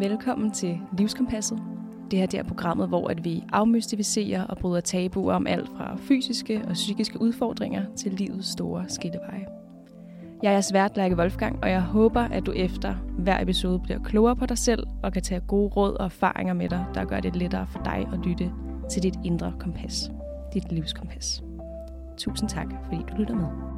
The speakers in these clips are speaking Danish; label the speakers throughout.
Speaker 1: Velkommen til Livskompasset. Det her det er programmet, hvor at vi afmystificerer og bryder tabuer om alt fra fysiske og psykiske udfordringer til livets store skilleveje. Jeg er svært Lærke Wolfgang, og jeg håber, at du efter hver episode bliver klogere på dig selv og kan tage gode råd og erfaringer med dig, der gør det lettere for dig at lytte til dit indre kompas. Dit livskompas. Tusind tak, fordi du lytter med.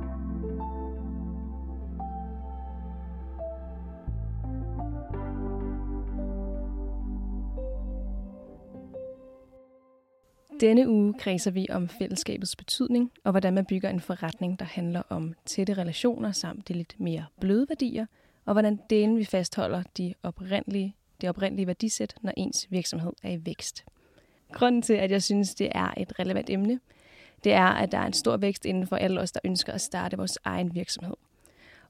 Speaker 1: Denne uge kredser vi om fællesskabets betydning og hvordan man bygger en forretning, der handler om tætte relationer samt de lidt mere bløde værdier, og hvordan delen vi fastholder de oprindelige, det oprindelige værdisæt, når ens virksomhed er i vækst. Grunden til, at jeg synes, det er et relevant emne, det er, at der er en stor vækst inden for alle os, der ønsker at starte vores egen virksomhed.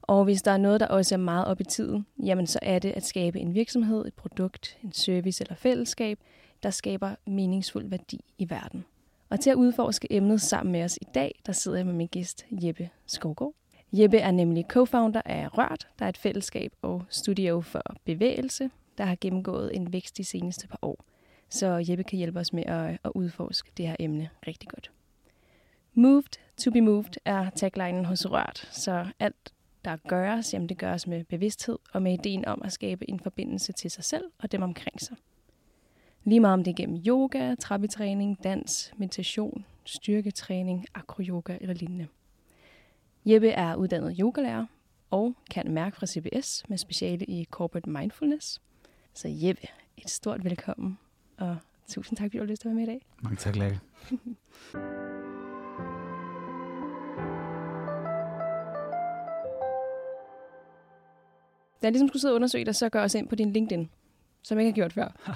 Speaker 1: Og hvis der er noget, der også er meget op i tiden, jamen så er det at skabe en virksomhed, et produkt, en service eller fællesskab, der skaber meningsfuld værdi i verden. Og til at udforske emnet sammen med os i dag, der sidder jeg med min gæst Jeppe Skovgaard. Jeppe er nemlig co-founder af Rørt, der er et fællesskab og studio for bevægelse, der har gennemgået en vækst de seneste par år. Så Jeppe kan hjælpe os med at, at udforske det her emne rigtig godt. Moved to be moved er taglinen hos Rørt, så alt der gøres, jamen det gøres med bevidsthed og med ideen om at skabe en forbindelse til sig selv og dem omkring sig. Lige meget om det er gennem yoga, trappetræning, dans, meditation, styrketræning, akroyoga eller lignende. Jeppe er uddannet yogalærer og kan mærke fra CBS med speciale i corporate mindfulness. Så Jeppe, et stort velkommen, og tusind tak, fordi du har lyst til at være med i dag.
Speaker 2: Mange tak, Lærke.
Speaker 1: Da jeg ligesom skulle sidde og undersøge dig, så gør jeg også ind på din LinkedIn, som jeg ikke har gjort før.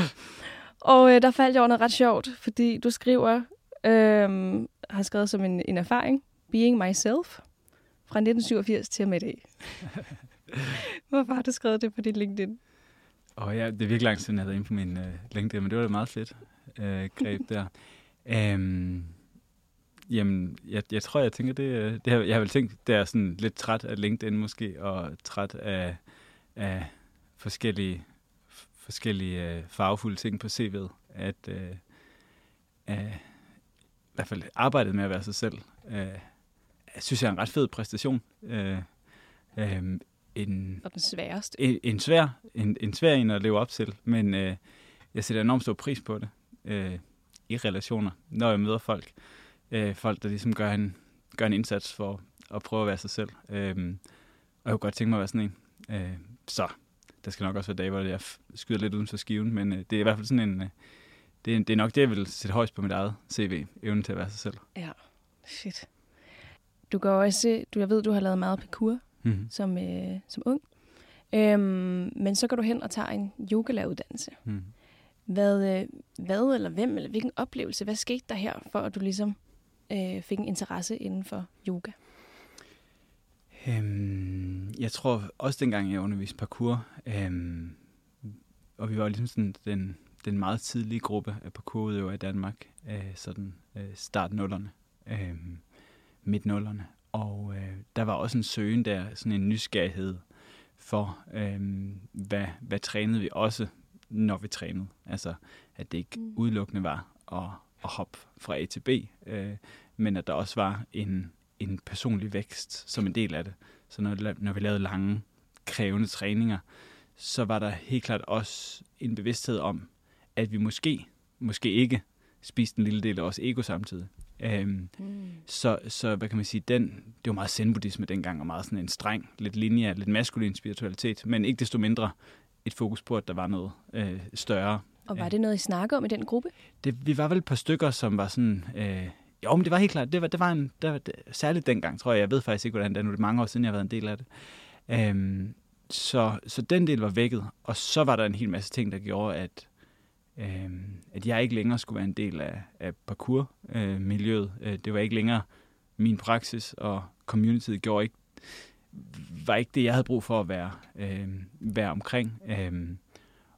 Speaker 1: og øh, der faldt jeg over noget ret sjovt, fordi du skriver, øh, har skrevet som en, en erfaring, Being Myself, fra 1987 til med i dag. Hvorfor har du skrevet det på din LinkedIn?
Speaker 2: Og oh, ja, det er virkelig lang tid siden, jeg havde inde på min uh, LinkedIn, men det var da meget fedt uh, greb der. Um, jamen, jeg, jeg tror, jeg tænker, det, det har, jeg har vel tænkt, det er sådan lidt træt af LinkedIn måske, og træt af, af forskellige forskellige øh, farvefulde ting på CV'et. At øh, øh, i hvert fald arbejdet med at være sig selv, øh, jeg synes jeg er en ret fed præstation. Øh,
Speaker 1: øh, en, og den sværeste.
Speaker 2: En, en, svær, en, en svær en at leve op til, men øh, jeg sætter enormt stor pris på det øh, i relationer, når jeg møder folk. Øh, folk, der ligesom gør en, gør en indsats for at prøve at være sig selv. Øh, og jeg kunne godt tænke mig at være sådan en. Øh, så der skal nok også være dage, hvor jeg skyder lidt uden for skiven, men øh, det er i hvert fald sådan en... Øh, det, er, det er nok det, jeg vil sætte højst på mit eget CV, evnen til at være sig selv.
Speaker 1: Ja, shit. Du går også, du, jeg ved, du har lavet meget parkour mm-hmm. som, øh, som ung. Øhm, men så går du hen og tager en yogalæreruddannelse. Mm. Hvad, øh, hvad eller hvem, eller hvilken oplevelse, hvad skete der her, for at du ligesom øh, fik en interesse inden for yoga?
Speaker 2: Øhm, jeg tror også dengang, jeg underviste parkour, øhm, og vi var ligesom sådan den, den meget tidlige gruppe af parkourudøvere i Danmark, øh, sådan øh, start nullerne, øh, midt nullerne. Og øh, der var også en søgen der, sådan en nysgerrighed for, øh, hvad, hvad trænede vi også, når vi trænede. Altså, at det ikke mm. udelukkende var at, at hoppe fra A til B, øh, men at der også var en, en personlig vækst som en del af det. Så når, når vi lavede lange, krævende træninger, så var der helt klart også en bevidsthed om, at vi måske, måske ikke spiste en lille del af vores ego samtidig. Øhm, mm. så, så hvad kan man sige, den, det var meget zen-buddhisme dengang, og meget sådan en streng, lidt linje, lidt maskulin spiritualitet, men ikke desto mindre et fokus på, at der var noget øh, større.
Speaker 1: Og var det noget, I snakkede om i den gruppe?
Speaker 2: Det, vi var vel et par stykker, som var sådan, øh, jo, men det var helt klart. Det var, det var en, det var, det, særligt dengang, tror jeg. Jeg ved faktisk ikke, hvordan det er nu. Det er mange år siden, jeg har været en del af det. Øhm, så, så den del var vækket. Og så var der en hel masse ting, der gjorde, at, øhm, at jeg ikke længere skulle være en del af, af parkour-miljøet. Øh, øh, det var ikke længere min praksis, og communityet gjorde ikke, var ikke det, jeg havde brug for at være, øh, være omkring. Øh,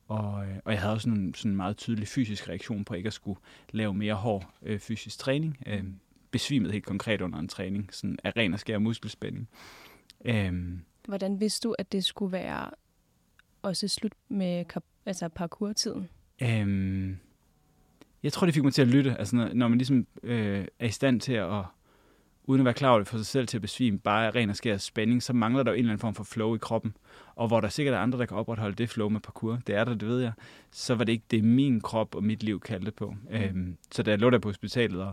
Speaker 2: og, øh, og jeg havde også en sådan meget tydelig fysisk reaktion på ikke at skulle lave mere hård øh, fysisk træning. Øh, besvimet helt konkret under en træning, sådan af ren og skær muskelspænding.
Speaker 1: Øh, Hvordan vidste du, at det skulle være også slut med altså parkour-tiden?
Speaker 2: Øhm, jeg tror, det fik mig til at lytte. Altså, når, når man ligesom øh, er i stand til at, uden at være klar over det, få sig selv til at besvime, bare ren og skær spænding, så mangler der jo en eller anden form for flow i kroppen. Og hvor der sikkert er andre, der kan opretholde det flow med parkour, det er der, det ved jeg, så var det ikke det, min krop og mit liv kaldte på. Mm. Øhm, så da jeg lå der på hospitalet, og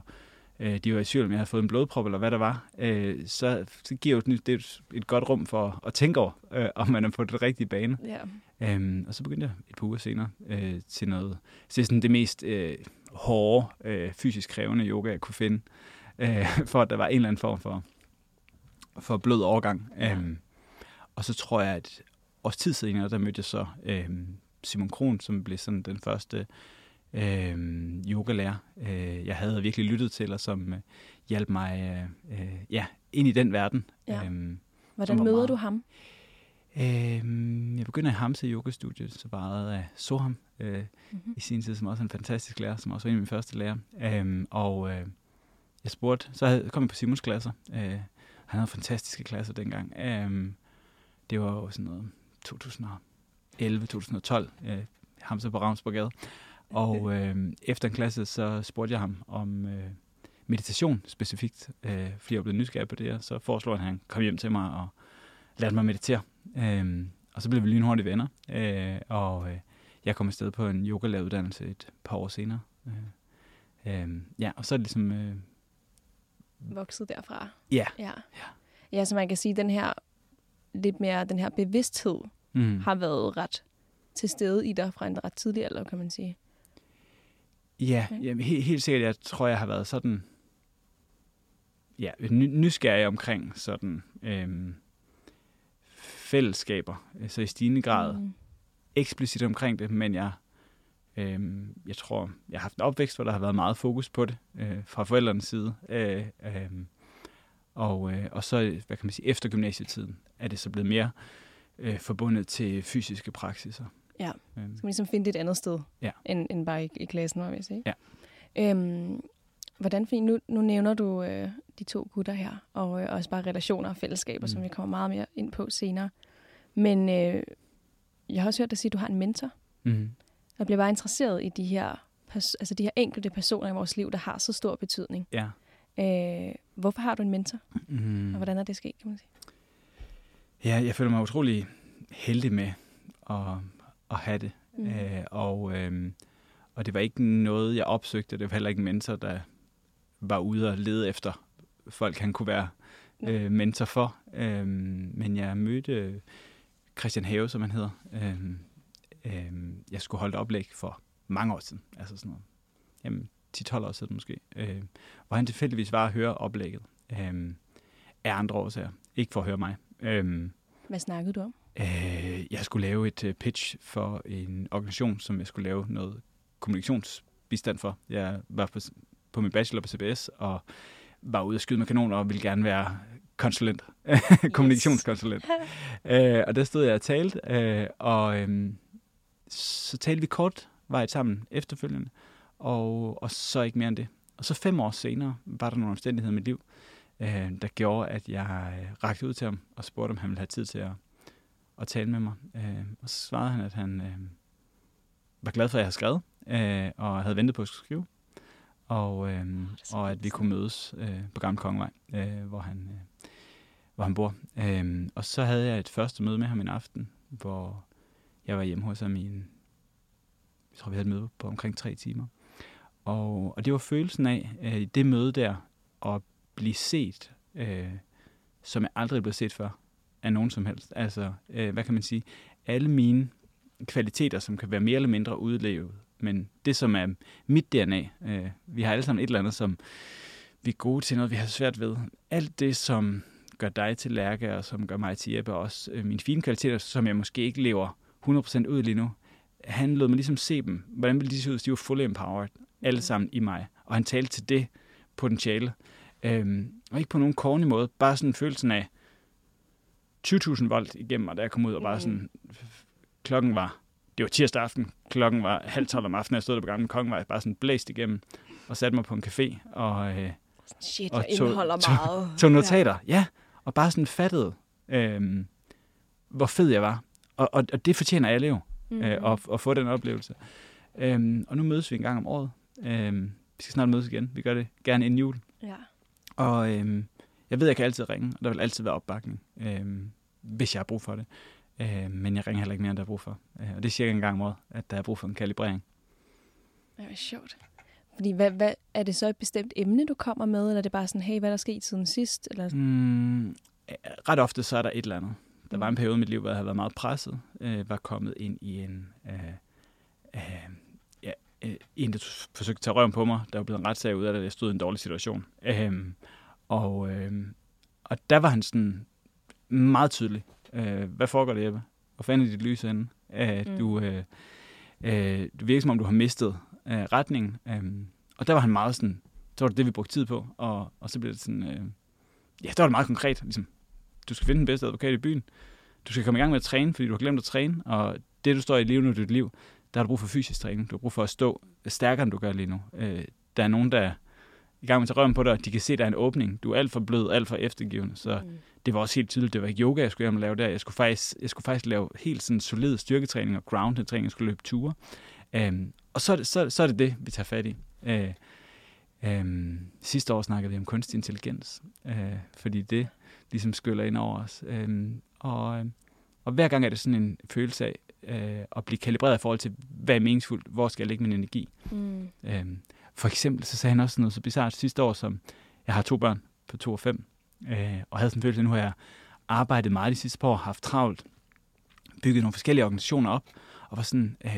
Speaker 2: øh, de var i tvivl, om jeg havde fået en blodprop eller hvad der var, øh, så, så giver det, det et, et godt rum for at tænke over, øh, om man er på det rigtige bane.
Speaker 1: Ja.
Speaker 2: Øhm, og så begyndte jeg et par uger senere øh, til noget, til sådan det mest øh, hårde, øh, fysisk krævende yoga, jeg kunne finde, øh, for at der var en eller anden form for, for blød overgang. Ja. Øhm, og så tror jeg, at års tid senere, der mødte jeg så øh, Simon Kron, som blev sådan den første øh, yogalærer, øh, jeg havde virkelig lyttet til, og som øh, hjalp mig øh, øh, ja, ind i den verden.
Speaker 1: Ja. Øhm, Hvordan møder meget... du ham?
Speaker 2: Øh, jeg begynder i Hamse Yoga-studiet, så var af Soham øh, mm-hmm. i sin tid, som også er en fantastisk lærer, som også var en af mine første lærer. Øh, og øh, jeg spurgte, så havde, kom jeg på Simons klasser. Øh, han havde fantastiske klasser dengang. Øh, det var jo sådan noget 2011-2012, øh, Hamse på Ravnsborgade. Og øh, efter en klasse, så spurgte jeg ham om øh, meditation specifikt, øh, fordi jeg blev nysgerrig på det, og så foreslog han, at han kom hjem til mig og lærte mig at meditere. Øh, og så blev vi lynhurtige venner, øh, og øh, jeg kom afsted på en yoga-uddannelse et par år senere. Øh, øh, ja, og så er det ligesom... Øh,
Speaker 1: Vokset derfra.
Speaker 2: Ja.
Speaker 1: ja.
Speaker 2: Ja.
Speaker 1: Ja, så man kan sige, den her lidt mere, den her bevidsthed mm. har været ret til stede i dig fra en ret tidlig alder, kan man sige.
Speaker 2: Ja, okay. jamen, helt, helt sikkert. Jeg tror, jeg har været sådan ja, nysgerrig omkring sådan øhm, fællesskaber. Så i stigende grad mm. eksplicit omkring det, men jeg, øhm, jeg tror, jeg har haft en opvækst, hvor der har været meget fokus på det øh, fra forældrenes side. Øh, øh, og, øh, og så, hvad kan man sige, efter gymnasietiden er det så blevet mere øh, forbundet til fysiske praksiser.
Speaker 1: Ja, øhm. så man ligesom finde det et andet sted,
Speaker 2: ja.
Speaker 1: end, end bare i, i klassen, må jeg sige.
Speaker 2: Ja.
Speaker 1: Øhm, hvordan, fordi nu, nu nævner du øh, de to gutter her, og øh, også bare relationer og fællesskaber, mm. som vi kommer meget mere ind på senere. Men øh, jeg har også hørt dig sige, at du har en mentor.
Speaker 2: Mm.
Speaker 1: Jeg bliver bare interesseret i de her, altså de her enkelte personer i vores liv, der har så stor betydning.
Speaker 2: Ja.
Speaker 1: Øh, hvorfor har du en mentor? Mm. Og hvordan er det sket, kan man sige?
Speaker 2: Ja, jeg føler mig utrolig heldig med at, at have det. Mm. Øh, og, øh, og det var ikke noget, jeg opsøgte. Det var heller ikke en mentor, der var ude og lede efter folk, han kunne være øh, mentor for. Øh, men jeg mødte Christian Have, som han hedder. Øh, øh, jeg skulle holde et oplæg for mange år siden. Altså sådan noget. Jamen, 10-12 år siden måske. Øh, hvor han tilfældigvis var at høre oplægget. Øh, af andre årsager. Ikke for at høre mig. Øh,
Speaker 1: Hvad snakkede du om?
Speaker 2: Øh, jeg skulle lave et uh, pitch for en organisation, som jeg skulle lave noget kommunikationsbistand for. Jeg var på, på min bachelor på CBS, og var ude at skyde med kanoner og ville gerne være konsulent, kommunikationskonsulent. øh, og der stod jeg og talte, øh, og øh, så talte vi kort vej sammen efterfølgende, og, og så ikke mere end det. Og så fem år senere var der nogle omstændigheder i mit liv, øh, der gjorde, at jeg øh, rakte ud til ham og spurgte, om han ville have tid til at, at tale med mig. Øh, og så svarede han, at han øh, var glad for, at jeg havde skrevet, øh, og havde ventet på at skrive. Og, øh, og at vi kunne mødes øh, på Gamle Kongevej, øh, hvor, han, øh, hvor han bor. Øh, og så havde jeg et første møde med ham en aften, hvor jeg var hjemme hos ham i en, jeg tror vi havde et møde på omkring tre timer. Og, og det var følelsen af, øh, det møde der, at blive set, øh, som jeg aldrig blev set før af nogen som helst. Altså, øh, hvad kan man sige? Alle mine kvaliteter, som kan være mere eller mindre udlevet, men det, som er mit DNA, øh, vi har alle sammen et eller andet, som vi er gode til, noget vi har svært ved. Alt det, som gør dig til Lærke, og som gør mig til Jeppe, og også øh, mine fine kvaliteter, som jeg måske ikke lever 100% ud lige nu, han lod mig ligesom se dem. Hvordan ville de se ud, hvis de var fully empowered? Alle sammen i mig. Og han talte til det potentiale. Øhm, og ikke på nogen corny måde, bare sådan følelsen af 20.000 volt igennem mig, da jeg kom ud, og bare sådan, klokken var, det var tirsdag aften, klokken var halv tolv om aftenen, jeg stod der på gamle kongevej, bare sådan blæst igennem, og satte mig på en café, og, øh,
Speaker 1: Shit, og tog, indeholder
Speaker 2: tog,
Speaker 1: meget.
Speaker 2: Tog, tog notater, ja. ja, og bare sådan fattede, øh, hvor fed jeg var. Og, og, og det fortjener alle jo,
Speaker 1: Mm.
Speaker 2: øh, at, at få den oplevelse. Øhm, og nu mødes vi en gang om året. Øhm, vi skal snart mødes igen. Vi gør det gerne inden jul.
Speaker 1: Ja.
Speaker 2: Og øhm, jeg ved, jeg kan altid ringe, og der vil altid være opbakning, øhm, hvis jeg har brug for det. Øhm, men jeg ringer heller ikke mere, end der er brug for. Øh, og det er cirka en gang om året, at der er brug for en kalibrering.
Speaker 1: Det er sjovt. Fordi hvad, hvad, er det så et bestemt emne, du kommer med, eller er det bare sådan, hey, hvad er der sket siden sidst? Eller?
Speaker 2: Mm, øh, ret ofte så er der et eller andet. Der var en periode i mit liv, hvor jeg havde været meget presset. Øh, var kommet ind i en... Øh, øh, ja, øh, en, der forsøgte at tage røven på mig. Der var blevet en retssag ud af det, at jeg stod i en dårlig situation. Øh, og, øh, og der var han sådan meget tydelig. Øh, hvad foregår der, Jeppe? Hvor fanden er dit lys henne? Øh,
Speaker 1: Mm.
Speaker 2: du, øh, øh, du virker som om, du har mistet øh, retningen. Øh, og der var han meget sådan... Så var det det, vi brugte tid på. Og, og så blev det sådan... Øh, ja, der var det meget konkret. Ligesom, du skal finde den bedste advokat i byen. Du skal komme i gang med at træne, fordi du har glemt at træne. Og det, du står i livet nu i dit liv, der har du brug for fysisk træning. Du har brug for at stå stærkere, end du gør lige nu. Øh, der er nogen, der er i gang med at tage røven på dig, de kan se, at der er en åbning. Du er alt for blød, alt for eftergivende. Så
Speaker 1: Mm.
Speaker 2: det var også helt tydeligt, det var ikke yoga, jeg skulle hjem og lave der. Jeg skulle faktisk, jeg skulle faktisk lave helt sådan solid styrketræning og grounded træning. Jeg skulle løbe ture. Øhm, og så så, så er det det, vi tager fat i. Øh, øhm, sidste år snakkede vi om kunstig intelligens, øh, fordi det ligesom skyller ind over os. Øhm, og, og hver gang er det sådan en følelse af øh, at blive kalibreret i forhold til, hvad er meningsfuldt, hvor skal jeg lægge min energi.
Speaker 1: Mm.
Speaker 2: Øhm, for eksempel så sagde han også noget så bizart sidste år, som jeg har to børn på 2 og 5, øh, og havde sådan en følelse, at nu har jeg arbejdet meget de sidste par år, haft travlt, bygget nogle forskellige organisationer op, og var sådan, øh,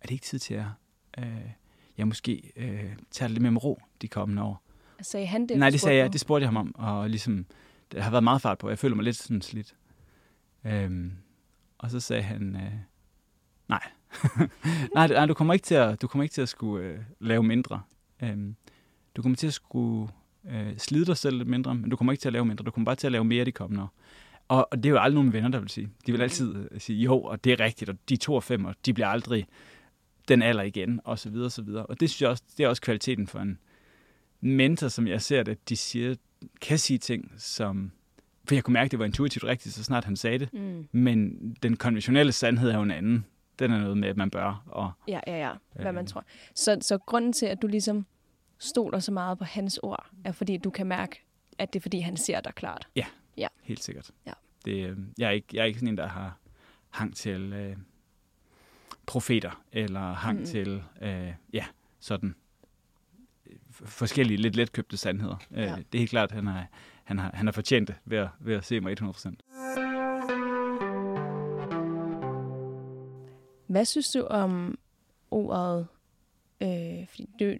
Speaker 2: er det ikke tid til at øh, jeg måske øh, tager det lidt mere med ro de kommende år?
Speaker 1: Sagde han det?
Speaker 2: Nej, det sagde jeg, det spurgte jeg ham om, og ligesom, det har været meget fart på, jeg føler mig lidt sådan slidt. Øhm, og så sagde han, øh, nej. nej, nej, du kommer ikke til at, du kommer ikke til at skulle øh, lave mindre. Øhm, du kommer til at skulle øh, slide dig selv lidt mindre, men du kommer ikke til at lave mindre. Du kommer bare til at lave mere de kommende år. Og, og det er jo aldrig nogen venner, der vil sige. De vil altid øh, sige, jo, og det er rigtigt, og de to og fem, og de bliver aldrig den alder igen, og så videre, og så videre. Og det synes jeg også, det er også kvaliteten for en mentor, som jeg ser det, de siger, kan sige ting, som... For jeg kunne mærke, det var intuitivt rigtigt, så snart han sagde det.
Speaker 1: Mm.
Speaker 2: Men den konventionelle sandhed er jo en anden. Den er noget med, at man bør. Og,
Speaker 1: Ja, ja, ja. Hvad man
Speaker 2: Øhm.
Speaker 1: tror. Så, så grunden til, at du ligesom stoler så meget på hans ord, er fordi, du kan mærke, at det er fordi, han ser dig klart.
Speaker 2: Helt sikkert.
Speaker 1: Ja.
Speaker 2: Det, øh, jeg, er ikke, jeg er ikke sådan en, der har hang til øh, profeter, eller hang
Speaker 1: Mm.
Speaker 2: til, øh, ja, sådan øh, forskellige, lidt letkøbte sandheder.
Speaker 1: Ja.
Speaker 2: Øh, det er helt klart, at han har, han har, han har fortjent det ved at, ved at se mig 100%.
Speaker 1: Hvad synes du om ordet, øh, fordi det,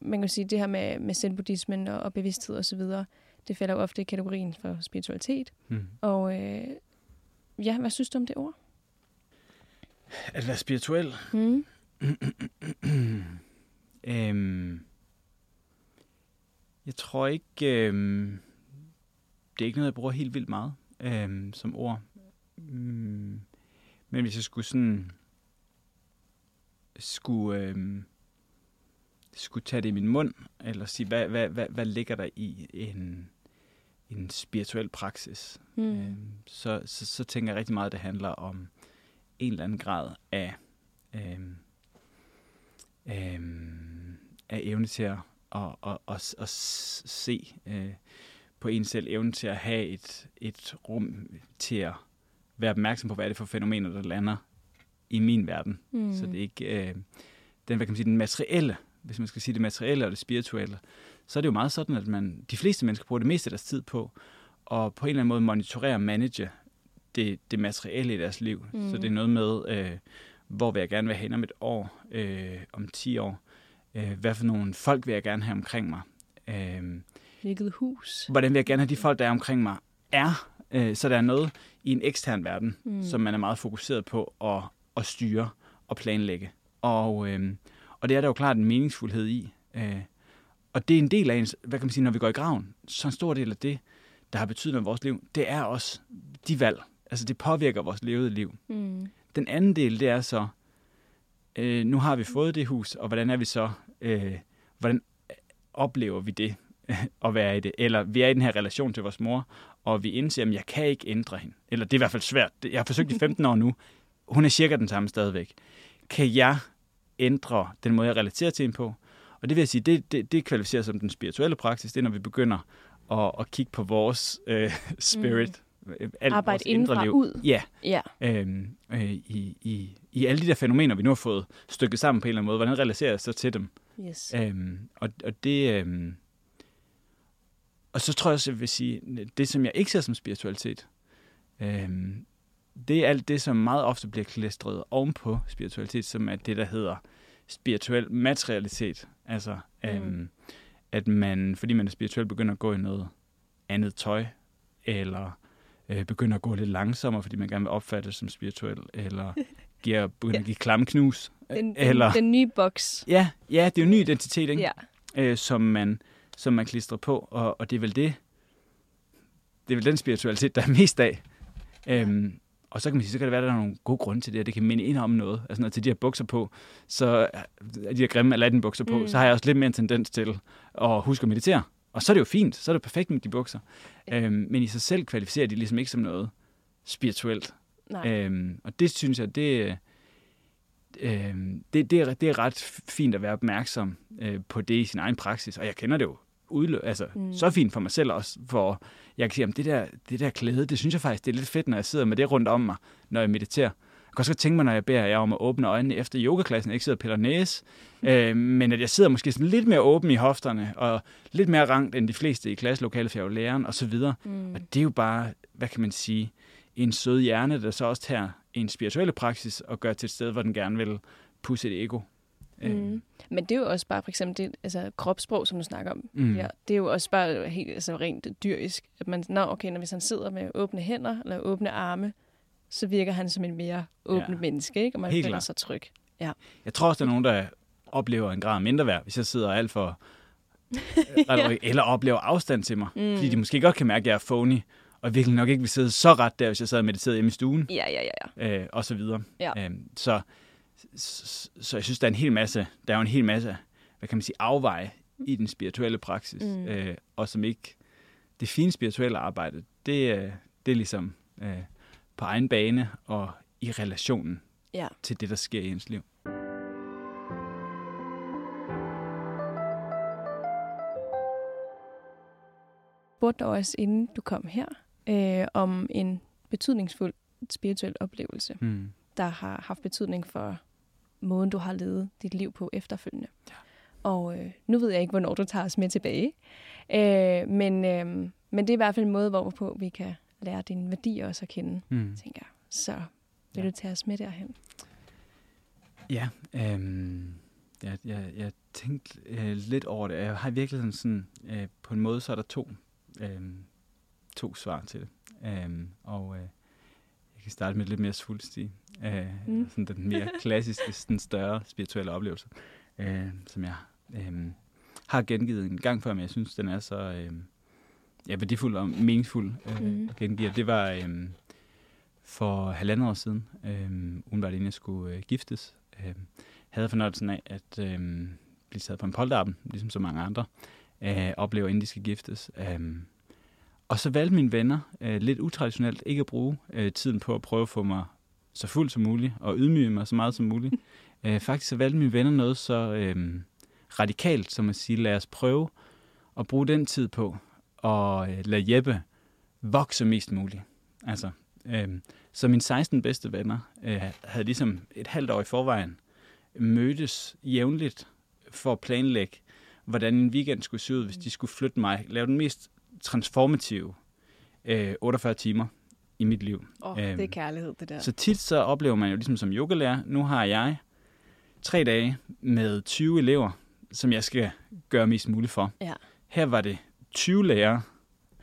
Speaker 1: man kan sige, det her med, med zen-buddhismen og, og bevidsthed osv., det falder jo ofte i kategorien for spiritualitet.
Speaker 2: Mm.
Speaker 1: Og øh, ja, hvad synes du om det ord?
Speaker 2: At være spirituel,
Speaker 1: Mm.
Speaker 2: øhm, jeg tror ikke, øhm, det er ikke noget, jeg bruger helt vildt meget øhm, som ord. Mm, men hvis jeg skulle sådan, skulle, øhm, skulle tage det i min mund, eller sige, hvad, hvad, hvad, hvad ligger der i en, en spirituel praksis,
Speaker 1: Mm.
Speaker 2: øhm, så, så, så tænker jeg rigtig meget, at det handler om en eller anden grad af, øhm, øhm, af evne til at, at, at, at, at se øh, på en selv, evne til at have et, et rum til at være opmærksom på, hvad er det for fænomener, der lander i min verden.
Speaker 1: Mm.
Speaker 2: Så det er ikke øh, den, hvad kan man sige, den materielle, hvis man skal sige det materielle og det spirituelle, så er det jo meget sådan, at man, de fleste mennesker bruger det meste af deres tid på at på en eller anden måde monitorere og manage det, det materielle i deres liv.
Speaker 1: Mm.
Speaker 2: Så det er noget med, øh, hvor vil jeg gerne være hen om et år, øh, om 10 år, øh, hvad for nogle folk vil jeg gerne have omkring mig, øh,
Speaker 1: Hvilket hus?
Speaker 2: hvordan vil jeg gerne have de folk, der er omkring mig, er. Øh, så der er noget i en ekstern verden,
Speaker 1: Mm.
Speaker 2: som man er meget fokuseret på at, at styre og planlægge. Og, øh, og det er der jo klart en meningsfuldhed i. Øh, og det er en del af ens, hvad kan man sige, når vi går i graven, så en stor del af det, der har betydning i vores liv, det er også de valg. Altså det påvirker vores levede liv.
Speaker 1: Mm.
Speaker 2: Den anden del, det er så, øh, nu har vi fået det hus, og hvordan er vi så, øh, hvordan oplever vi det? at være i det. Eller vi er i den her relation til vores mor, og vi indser, at jeg kan ikke ændre hende. Eller det er i hvert fald svært. Jeg har forsøgt i 15 år nu. Hun er cirka den samme stadigvæk. Kan jeg ændre den måde, jeg relaterer til hende på? Og det vil jeg sige, det, det, det kvalificerer som den spirituelle praksis. Det er, når vi begynder at, at kigge på vores øh, spirit. Mm.
Speaker 1: Alt Arbejde indre liv. ud.
Speaker 2: Ja.
Speaker 1: ja.
Speaker 2: Øhm, øh, i, i, I alle de der fænomener, vi nu har fået stykket sammen på en eller anden måde. Hvordan relaterer jeg så til dem?
Speaker 1: Yes.
Speaker 2: Øhm, og, og det... Øhm, og så tror jeg også, jeg vil sige, det som jeg ikke ser som spiritualitet, øhm, det er alt det, som meget ofte bliver klistret ovenpå spiritualitet, som er det, der hedder spirituel materialitet. Altså, mm. øhm, at man, fordi man er spirituel, begynder at gå i noget andet tøj, eller øh, begynder at gå lidt langsommere, fordi man gerne vil opfattes som spirituel, eller giver, begynder ja. at give klamme knus.
Speaker 1: Den, eller, den, den nye boks.
Speaker 2: Ja, ja, det er jo en ny identitet, ikke? Ja. Øh, som, man, som man klistrer på, og, og det er vel det, det er vel den spiritualitet, der er mest af. Øhm, og så kan man sige, så kan det være, at der er nogle gode grunde til det, og det kan minde ind om noget. Altså når til de her bukser på, så de her grimme Aladdin bukser på, mm. så har jeg også lidt mere en tendens til at huske at meditere. Og så er det jo fint, så er det perfekt med de bukser. Øhm, men i sig selv kvalificerer de ligesom ikke som noget spirituelt.
Speaker 1: Nej. Øhm,
Speaker 2: og det synes jeg, det, øhm, det, det, er, det er ret fint at være opmærksom øh, på det i sin egen praksis. Og jeg kender det jo udløb, altså mm. så fint for mig selv også, for jeg kan sige, at det der, det der klæde, det synes jeg faktisk, det er lidt fedt, når jeg sidder med det rundt om mig, når jeg mediterer. Kan også tænke mig, når jeg beder jer om at åbne øjnene efter yogaklassen, jeg ikke sidder og piller næse, mm. øh, men at jeg sidder måske sådan lidt mere åben i hofterne, og lidt mere rangt end de fleste i klasselokalet, for jeg er jo læreren, og så videre. Mm. Og det er jo bare, hvad kan man sige, en sød hjerne, der så også tager en spirituelle praksis og gør til et sted, hvor den gerne vil pusse et ego.
Speaker 1: Mm. Øhm. Men det er jo også bare for eksempel det, altså, kropssprog, som du snakker om. Mm. Ja, det er jo også bare helt altså, rent dyrisk. At man, nå, okay, når hvis han sidder med åbne hænder eller åbne arme, så virker han som en mere åben ja. menneske, ikke? og man helt føler klar. sig tryg. Ja.
Speaker 2: Jeg tror også, der er nogen, der oplever en grad mindre værd, hvis jeg sidder alt for... ja. Eller oplever afstand til mig. Mm. Fordi de måske godt kan mærke, at jeg er phony, og virkelig nok ikke vil sidde så ret der, hvis jeg sad og mediterede hjemme i stuen.
Speaker 1: Ja, ja, ja.
Speaker 2: ja. Øh, og så videre.
Speaker 1: Ja.
Speaker 2: Øh, så så, så jeg synes, der er en hel masse, der er jo en hel masse, hvad kan man sige, afveje i den spirituelle praksis, mm. øh, og som ikke, det fine spirituelle arbejde, det, øh, det er ligesom øh, på egen bane og i relationen
Speaker 1: ja.
Speaker 2: til det, der sker i ens liv.
Speaker 1: spurgte dig også, inden du kom her, øh, om en betydningsfuld spirituel oplevelse, mm. der har haft betydning for måden, du har levet dit liv på efterfølgende. Ja. Og øh, nu ved jeg ikke, hvornår du tager os med tilbage. Øh, men, øh, men det er i hvert fald en måde, hvorpå vi kan lære dine værdier også at kende, mm. tænker jeg. Så vil ja. du tage os med derhen?
Speaker 2: Ja, øh, jeg, jeg, jeg tænkte øh, lidt over det. Jeg har virkelig sådan, øh, på en måde, så er der to, øh, to svar til det. Øh, og øh, jeg kan starte med lidt mere svulstig øh, mm. sådan den mere klassiske, sådan større spirituelle oplevelse, øh, som jeg øh, har gengivet en gang før, men jeg synes, den er så øh, ja, værdifuld og meningsfuld øh, mm. at gengive. Det var øh, for halvandet år siden, øh, umiddelbart inden jeg skulle øh, giftes, øh, havde fornøjelsen af at øh, blive sat på en polterappen, ligesom så mange andre, øh, oplever, inden de skal giftes. Øh, og så valgte mine venner, øh, lidt utraditionelt, ikke at bruge øh, tiden på at prøve at få mig så fuld som muligt, og ydmyge mig så meget som muligt. øh, faktisk så valgte mine venner noget så øh, radikalt, som at sige, lad os prøve at bruge den tid på at øh, lade Jeppe vokse mest muligt. Altså, øh, så mine 16 bedste venner øh, havde ligesom et halvt år i forvejen mødtes jævnligt for at planlægge, hvordan en weekend skulle se ud, hvis de skulle flytte mig. Lave den mest transformative øh, 48 timer i mit liv.
Speaker 1: Åh, oh, øhm, det er kærlighed, det der.
Speaker 2: Så tit så oplever man jo ligesom som yogalærer, nu har jeg tre dage med 20 elever, som jeg skal gøre mest muligt for.
Speaker 1: Ja.
Speaker 2: Her var det 20 lærere,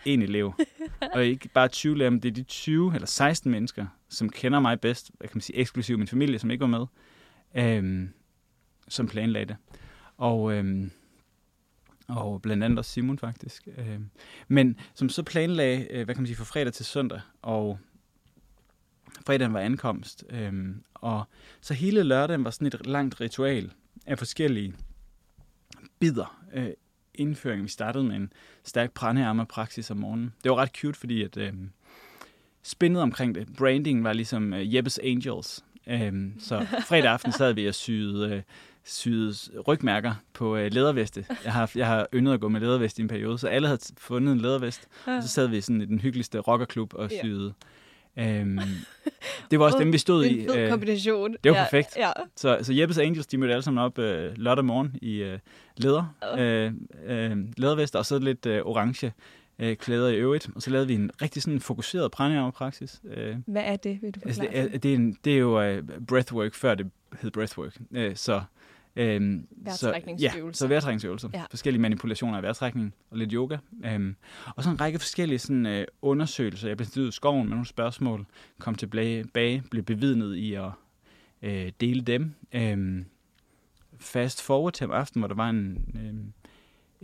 Speaker 2: en elev. og ikke bare 20 lærere, men det er de 20 eller 16 mennesker, som kender mig bedst, hvad kan man sige, eksklusiv min familie, som ikke var med, øhm, som planlagde det. Og øhm, og blandt andet også Simon faktisk. Øh, men som så planlagde, øh, hvad kan man sige, fra fredag til søndag, og fredagen var ankomst, øh, og så hele lørdagen var sådan et langt ritual af forskellige bidder, øh, indføring. Vi startede med en stærk pranayama-praksis om morgenen. Det var ret cute, fordi at, øh, spændet omkring det, branding var ligesom øh, Jeppes Angels. Øh, så fredag aften sad vi og syede, øh, syede rygmærker på øh, læderveste. Jeg har, jeg har yndet at gå med lædervest i en periode, så alle havde fundet en lædervest. Og så sad vi sådan i den hyggeligste rockerklub og syede. Øhm, det var også dem, vi stod i.
Speaker 1: En fed
Speaker 2: øh,
Speaker 1: kombination.
Speaker 2: det var
Speaker 1: ja,
Speaker 2: perfekt.
Speaker 1: Ja.
Speaker 2: Så, så Jeppes Angels, de mødte alle sammen op øh, lørdag morgen i øh, læder, øh, øh, lædervester og så lidt øh, orange øh, klæder i øvrigt. Og så lavede vi en rigtig sådan fokuseret pranayama-praksis. Øh,
Speaker 1: Hvad er det, vil du
Speaker 2: altså,
Speaker 1: forklare?
Speaker 2: det, er, det, er en, det er jo øh, breathwork, før det hed breathwork. Øh, så, øh, så, ja,
Speaker 1: Vejrtrækningsøvelser.
Speaker 2: så vejrtrækningsøvelser.
Speaker 1: Ja.
Speaker 2: Forskellige manipulationer af vejrtrækning og lidt yoga. Øh, og så en række forskellige sådan, øh, undersøgelser. Jeg blev stillet ud i skoven med nogle spørgsmål, kom tilbage, bag, blev bevidnet i at øh, dele dem. Øh, fast forward til om aftenen, hvor der var en, øh,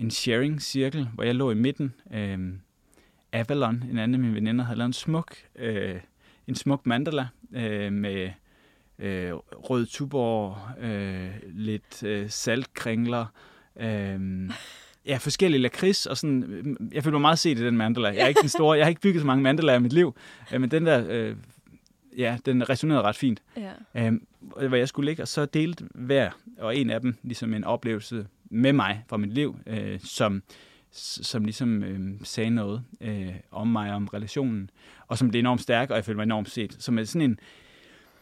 Speaker 2: en sharing-cirkel, hvor jeg lå i midten. Øh, Avalon, en anden af mine veninder, havde lavet en smuk, øh, en smuk mandala øh, med øh, rød tuborg, øh, lidt øh, saltkringler, øh, ja, forskellige lakrids, og sådan, øh, jeg følte mig meget set i den mandala. Jeg er ikke den store, jeg har ikke bygget så mange mandalaer i mit liv, øh, men den der, øh, ja, den resonerede ret fint.
Speaker 1: Ja.
Speaker 2: Øhm, hvor jeg skulle ligge, og så delte hver og en af dem ligesom en oplevelse med mig fra mit liv, øh, som, som ligesom øh, sagde noget øh, om mig, om relationen, og som blev enormt stærk, og jeg følte mig enormt set. Som er sådan en,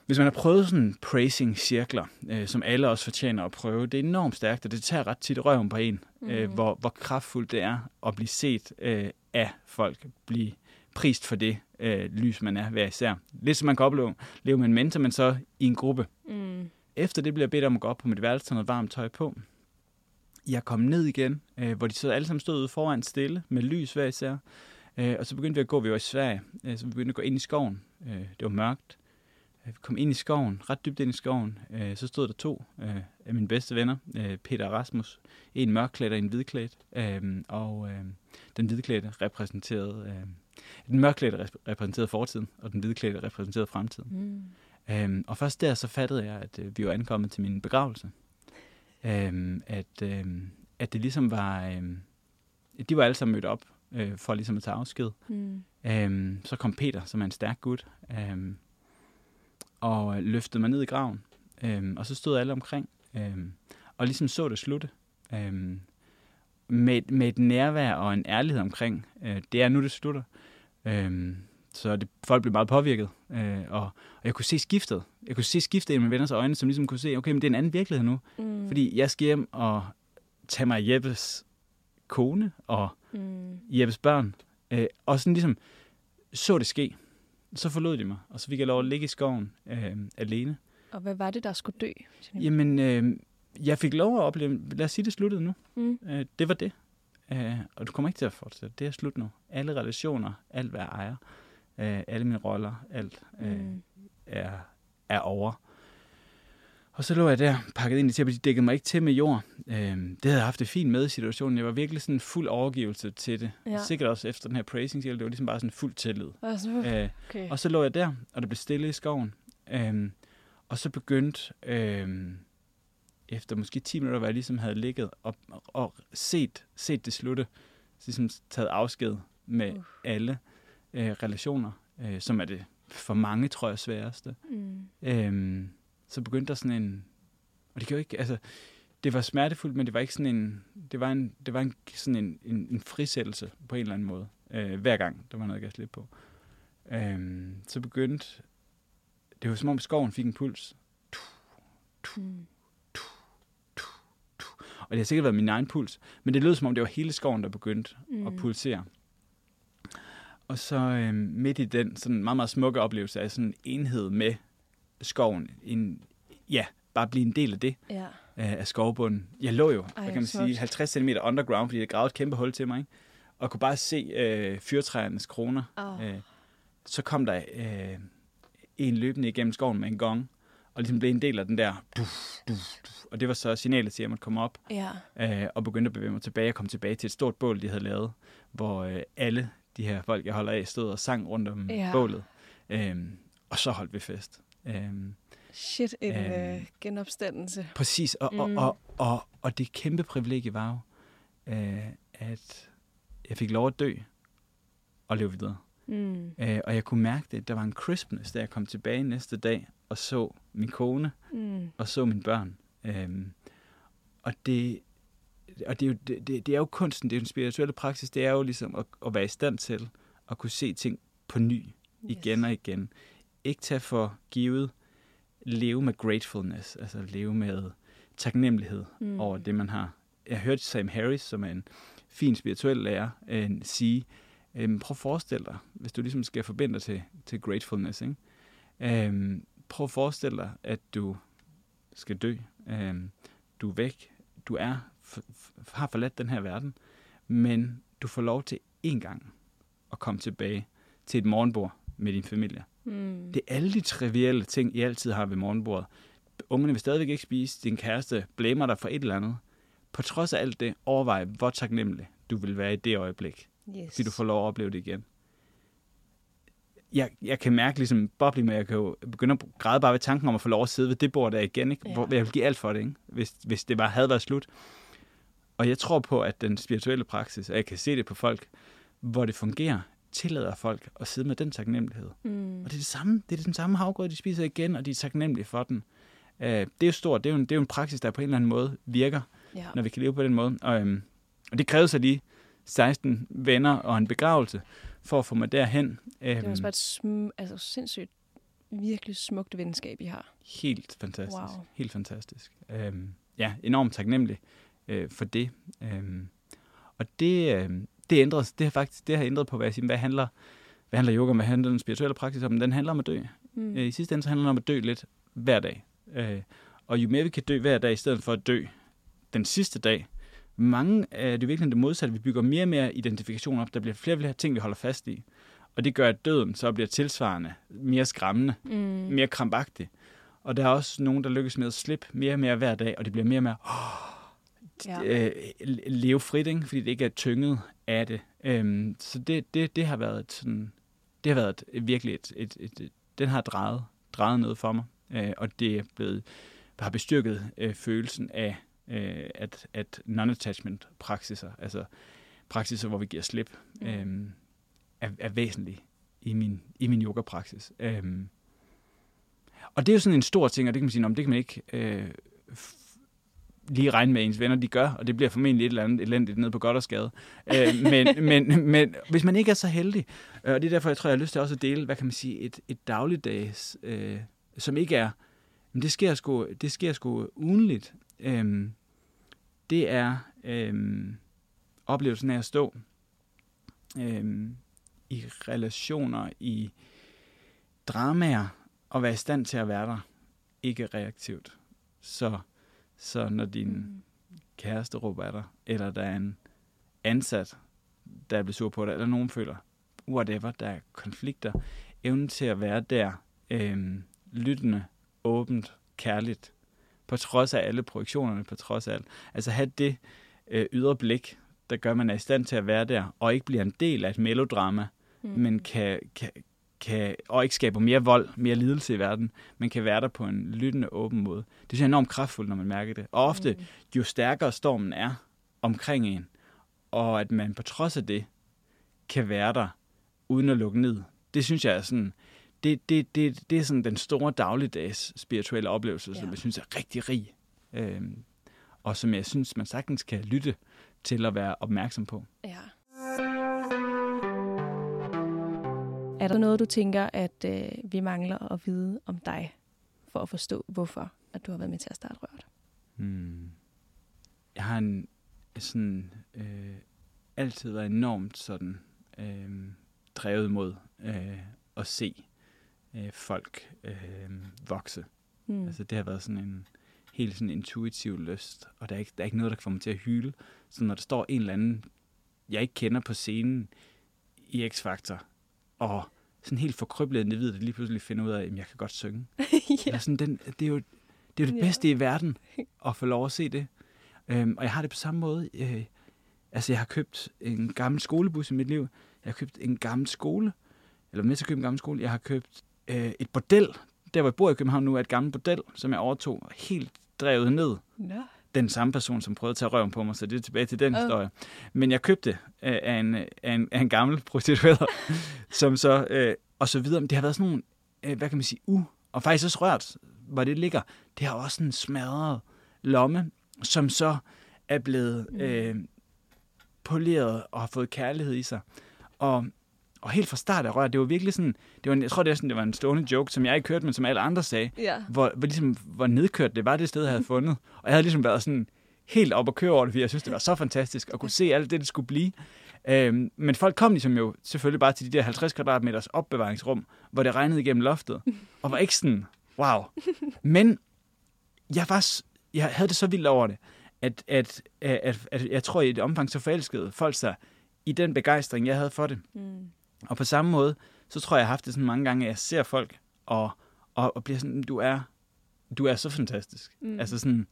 Speaker 2: hvis man har prøvet sådan praising-cirkler, øh, som alle også fortjener at prøve, det er enormt stærkt, og det tager ret tit røven på en, mm. øh,
Speaker 1: Mhm.
Speaker 2: hvor, hvor kraftfuldt det er at blive set øh, af folk, blive prist for det øh, lys, man er hver især. Lidt som man kan opleve leve med en mentor, men så i en gruppe.
Speaker 1: Mm.
Speaker 2: Efter det bliver jeg bedt om at gå op på mit værelse, tage noget varmt tøj på. Jeg kom ned igen, øh, hvor de så alle sammen stod ude foran stille, med lys hver især. Øh, og så begyndte vi at gå, vi var i Sverige, øh, så vi begyndte at gå ind i skoven. Øh, det var mørkt. Øh, Vi kom ind i skoven, ret dybt ind i skoven. Øh, så stod der to øh, af mine bedste venner, øh, Peter og Rasmus. En mørkklædt og en hvidklædt. Øh, og øh, den hvidklædte repræsenterede... Øh, den mørkklædte rep- repræsenterede fortiden, og den hvidklædte repræsenterede fremtiden.
Speaker 1: Mm.
Speaker 2: Øhm, og først der så fattede jeg, at øh, vi var ankommet til min begravelse. Øhm, at, øhm, at det ligesom var... Øhm, de var alle sammen mødt op øh, for ligesom at tage afsked.
Speaker 1: Mm.
Speaker 2: Øhm, så kom Peter, som er en stærk gut, øhm, og løftede mig ned i graven. Øhm, og så stod alle omkring, øhm, og ligesom så det slutte. Øhm, med, med et nærvær og en ærlighed omkring, øh, det er nu, det slutter. Øhm, så det, folk blev meget påvirket, øh, og, og jeg kunne se skiftet. Jeg kunne se skiftet i mine venners øjne, som ligesom kunne se, okay, men det er en anden virkelighed nu.
Speaker 1: Mm.
Speaker 2: Fordi jeg skal hjem og tage mig Jeppes kone og
Speaker 1: Mm.
Speaker 2: Jeppes børn, øh, og sådan ligesom så det ske. Så forlod de mig, og så fik jeg lov at ligge i skoven øh, alene.
Speaker 1: Og hvad var det, der skulle dø?
Speaker 2: Jamen, øh, jeg fik lov at opleve, lad os sige, det sluttede nu.
Speaker 1: Mm.
Speaker 2: Øh, det var det. Øh, og du kommer ikke til at fortsætte. Det er slut nu. Alle relationer, alt hvad jeg ejer, øh, alle mine roller, alt øh,
Speaker 1: Mm.
Speaker 2: er, er over. Og så lå jeg der, pakket ind i tæppet. De dækkede mig ikke til med jord. Øh, det havde jeg haft det fint med i situationen. Jeg var virkelig sådan fuld overgivelse til det.
Speaker 1: Ja.
Speaker 2: Sikkert også efter den her praising det var ligesom bare sådan fuld tillid.
Speaker 1: Og så,
Speaker 2: Øh,
Speaker 1: okay.
Speaker 2: og så lå jeg der, og det blev stille i skoven. Øhm, og så begyndte, øhm, efter måske 10 minutter, hvor jeg ligesom havde ligget og, og set, set det slutte, så ligesom taget afsked med
Speaker 1: Uh.
Speaker 2: alle øh, relationer, øh, som er det for mange, tror jeg, sværeste.
Speaker 1: Mm.
Speaker 2: Øhm, så begyndte der sådan en... Og det kan jo ikke... Altså, det var smertefuldt, men det var ikke sådan en... Det var, en, det var en, sådan en, en, en frisættelse på en eller anden måde. Øh, hver gang, der var noget, jeg slip på. Øhm, så begyndte... Det var som om skoven fik en puls.
Speaker 1: Mm.
Speaker 2: Og det har sikkert været min egen puls. Men det lød som om, det var hele skoven, der begyndte
Speaker 1: Mm.
Speaker 2: at pulsere. Og så øh, midt i den sådan meget, meget smukke oplevelse af sådan en enhed med skoven. En, ja, bare blive en del af det,
Speaker 1: Ja.
Speaker 2: øh, af skovbunden. Jeg lå jo, Ej, hvad kan man sige, 50 cm underground, fordi det gravede et kæmpe hul til mig. Ikke? Og kunne bare se øh, fyrtræernes kroner.
Speaker 1: Oh.
Speaker 2: Øh, så kom der øh, en løbende igennem skoven med en gong, og ligesom blev en del af den der... Duf, duf, duf. Og det var så signalet til, at jeg måtte komme op
Speaker 1: Ja.
Speaker 2: øh, og begyndte at bevæge mig tilbage og komme tilbage til et stort bål, de havde lavet, hvor øh, alle de her folk, jeg holder af, stod og sang rundt om
Speaker 1: Ja.
Speaker 2: bålet. Øhm, og så holdt vi fest. Øhm,
Speaker 1: Shit, en
Speaker 2: Øhm.
Speaker 1: øh, genopstandelse.
Speaker 2: præcis, og,
Speaker 1: Mm.
Speaker 2: og, og, og, og det kæmpe privilegie var jo, øh, at jeg fik lov at dø og leve videre.
Speaker 1: Mm.
Speaker 2: Øh, og jeg kunne mærke det. Der var en crispness, da jeg kom tilbage næste dag og så min kone
Speaker 1: Mm.
Speaker 2: og så mine børn. Øhm, og det, og det, er jo, det, det, det er jo kunsten, det er jo den spirituelle praksis, det er jo ligesom at, at være i stand til at kunne se ting på ny, igen og igen. Ikke tage for givet, leve med gratefulness, altså leve med taknemmelighed
Speaker 1: Mm.
Speaker 2: over det, man har. Jeg har hørt Sam Harris, som er en fin spirituel lærer, øh, sige, øh, prøv at forestille dig, hvis du ligesom skal forbinde dig til, til gratefulness, ikke? Øh, prøv at forestille dig, at du skal dø. Øh, du er væk. Du er har forladt den her verden, men du får lov til en gang at komme tilbage til et morgenbord med din familie.
Speaker 1: Mm.
Speaker 2: Det er alle de trivielle ting, I altid har ved morgenbordet. Ungerne vil stadigvæk ikke spise. Din kæreste blamer dig for et eller andet. På trods af alt det, overvej, hvor taknemmelig du vil være i det øjeblik.
Speaker 1: yes.
Speaker 2: Fordi du får lov at opleve det igen. Jeg, jeg kan mærke ligesom bobling, men jeg kan jo begynde at græde bare ved tanken om at få lov at sidde ved det bord der igen. Ikke?
Speaker 1: Ja.
Speaker 2: Hvor jeg vil give alt for det, ikke? Hvis, hvis det bare havde været slut. Og jeg tror på, at den spirituelle praksis, og jeg kan se det på folk, hvor det fungerer, tillader folk at sidde med den taknemmelighed.
Speaker 1: Mm.
Speaker 2: Og det er det samme. Det er den samme havgrød, de spiser igen, og de er taknemmelige for den. Uh, det er jo stort. Det er jo, en, det er jo en praksis, der på en eller anden måde virker,
Speaker 1: Ja.
Speaker 2: når vi kan leve på den måde. Og, øhm, og det krævede så lige 16 venner og en begravelse for at få mig derhen.
Speaker 1: Det er
Speaker 2: Øhm,
Speaker 1: også bare et sm- altså, sindssygt, virkelig smukt venskab, I har.
Speaker 2: helt fantastisk.
Speaker 1: Wow.
Speaker 2: Helt fantastisk. Øhm, ja, enormt taknemmelig øh, for det. Øhm, og det, øh, det, ændres, det har faktisk det har ændret på, hvad, jeg siger, hvad handler hvad handler yoga om, hvad handler den spirituelle praksis om? Den handler om at dø.
Speaker 1: Mm.
Speaker 2: Øh, I sidste ende så handler det om at dø lidt hver dag. Øh, og jo mere vi kan dø hver dag, i stedet for at dø den sidste dag, mange er det virkelig det modsatte. Vi bygger mere og mere identifikation op. Der bliver flere og flere ting, vi holder fast i. Og det gør, at døden så bliver tilsvarende mere skræmmende,
Speaker 1: Mm.
Speaker 2: mere krampagtig. Og der er også nogen, der lykkes med at slippe mere og mere hver dag, og det bliver mere og mere
Speaker 1: Ja.
Speaker 2: øh, leve frit, ikke? fordi det ikke er tynget af det. Øhm, så det, det, det har været et sådan, det har været et, virkelig et, et, et, et, den har drejet, drejet noget for mig, øh, og det er blevet, har bestyrket øh, følelsen af, øh, at, at non-attachment praksiser, altså praksiser, hvor vi giver slip,
Speaker 1: Mm.
Speaker 2: øh, er, er væsentlige i min, i min yoga-praksis. Øh, og det er jo sådan en stor ting, og det kan man sige, "Nå, men det kan man ikke øh, lige regne med ens venner, de gør, og det bliver formentlig et eller andet elendigt nede på godt og skade. Øh, men, men, men hvis man ikke er så heldig, øh, og det er derfor, jeg tror, jeg har lyst til også at dele, hvad kan man sige, et, et dagligdags, øh, som ikke er, men det sker sgu, det sker sgu ugenligt. Øh, det er øh, oplevelsen af at stå øh, i relationer, i dramaer, og være i stand til at være der, ikke reaktivt. Så, så når din
Speaker 1: Mm.
Speaker 2: kæreste råber af dig, eller der er en ansat, der er blevet sur på dig, eller nogen føler, whatever, der er konflikter, evnen til at være der, øhm, lyttende, åbent, kærligt, på trods af alle projektionerne, på trods af alt. Altså have det øh, ydre blik, der gør, at man er i stand til at være der, og ikke bliver en del af et melodrama,
Speaker 1: Mm.
Speaker 2: men kan, kan, kan, og ikke skaber mere vold, mere lidelse i verden, men kan være der på en lyttende, åben måde. Det synes jeg er enormt kraftfuldt, når man mærker det. Og ofte,
Speaker 1: Mm.
Speaker 2: jo stærkere stormen er omkring en, og at man på trods af det, kan være der, uden at lukke ned. Det synes jeg er sådan, det, det, det, det er sådan den store dagligdags spirituelle oplevelse, ja. som jeg synes er rigtig rig. Øhm, og som jeg synes, man sagtens kan lytte til at være opmærksom på.
Speaker 1: Ja. Er der noget, du tænker, at øh, vi mangler at vide om dig, for at forstå, hvorfor at du har været med til at starte rørt?
Speaker 2: Hmm. Jeg har en sådan øh, altid været enormt sådan øh, drevet mod øh, at se øh, folk øh, vokse.
Speaker 1: Mm.
Speaker 2: Altså det har været sådan en helt sådan intuitiv lyst, og der er, ikke, der er ikke noget, der kan få mig til at hyle. Så når der står en eller anden, jeg ikke kender på scenen i X-Factor, og sådan helt forkryblet individ, der lige pludselig finder ud af, at jeg kan godt synge.
Speaker 1: ja.
Speaker 2: Ja. Sådan, den, det er jo det, er jo det
Speaker 1: Ja.
Speaker 2: bedste i verden, at få lov at se det. Øhm, og jeg har det på samme måde. Øh, altså, jeg har købt en gammel skolebus i mit liv. Jeg har købt en gammel skole. Eller med til at købe en gammel skole. Jeg har købt øh, et bordel. Der, hvor jeg bor i København nu, er et gammelt bordel, som jeg overtog helt drevet ned.
Speaker 1: Nå.
Speaker 2: Den samme person, som prøvede at tage røven på mig, så det er tilbage til den
Speaker 1: Oh.
Speaker 2: historie. Men jeg købte øh, af en, af en, af en gammel prostitueret, som så, øh, og så videre. Men det har været sådan nogle, øh, hvad kan man sige, u, og faktisk også rørt, hvor det ligger. Det har også en smadret lomme, som så er blevet øh, poleret og har fået kærlighed i sig. Og, og helt fra start af rørt, det var virkelig sådan, det var, en- jeg tror det, er sådan, det var en stående joke, som jeg ikke hørte, men som alle andre sagde,
Speaker 1: Ja.
Speaker 2: hvor, hvor, ligesom, hvor nedkørt det var det sted, jeg havde fundet. Og jeg havde ligesom været sådan helt op at køre over det, fordi jeg synes, det var så fantastisk at kunne se alt det, det skulle blive. Øhm, men folk kom ligesom jo selvfølgelig bare til de der 50 kvadratmeters opbevaringsrum, hvor det regnede igennem loftet, og var ikke sådan, wow. Men jeg, var, jeg havde det så vildt over det, at, at, at, at, at jeg tror, i et omfang så forelskede folk sig i den begejstring, jeg havde for det.
Speaker 1: Mm.
Speaker 2: Og på samme måde, så tror jeg, jeg har haft det sådan mange gange, at jeg ser folk, og, og, og bliver sådan, du er, du er så fantastisk.
Speaker 1: Mm.
Speaker 2: Altså sådan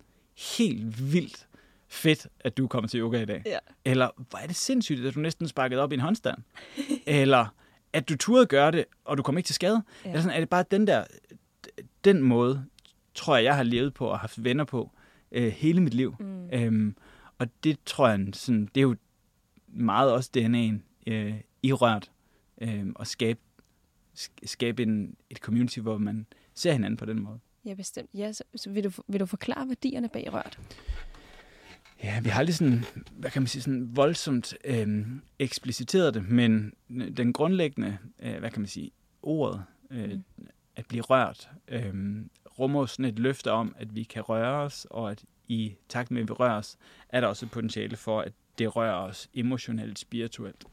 Speaker 2: helt vildt fedt, at du kommer til yoga i dag.
Speaker 1: Ja.
Speaker 2: Eller hvor er det sindssygt, at du næsten sparkede op i en håndstand. Eller at du turde gøre det, og du kom ikke til skade.
Speaker 1: Ja.
Speaker 2: Eller sådan, er det bare den der, den måde, tror jeg, jeg har levet på og haft venner på øh, hele mit liv.
Speaker 1: Mm.
Speaker 2: Øhm, og det tror jeg, sådan, det er jo meget også DNA'en øh, i rørt. Øh, at skabe, sk- skabe en, et community, hvor man ser hinanden på den måde.
Speaker 1: Ja, bestemt. Ja, så, så vil, du, vil du forklare værdierne bag rørt?
Speaker 2: Ja, vi har aldrig sådan, hvad kan man sige, sådan voldsomt øh, ekspliciteret det, men den grundlæggende, øh, hvad kan man sige, ordet, øh,
Speaker 1: Mm.
Speaker 2: mm. at blive rørt, øh, rummer sådan et løfte om, at vi kan røre os, og at i takt med, at vi rører os, er der også et potentiale for, at det rører os emotionelt, spirituelt.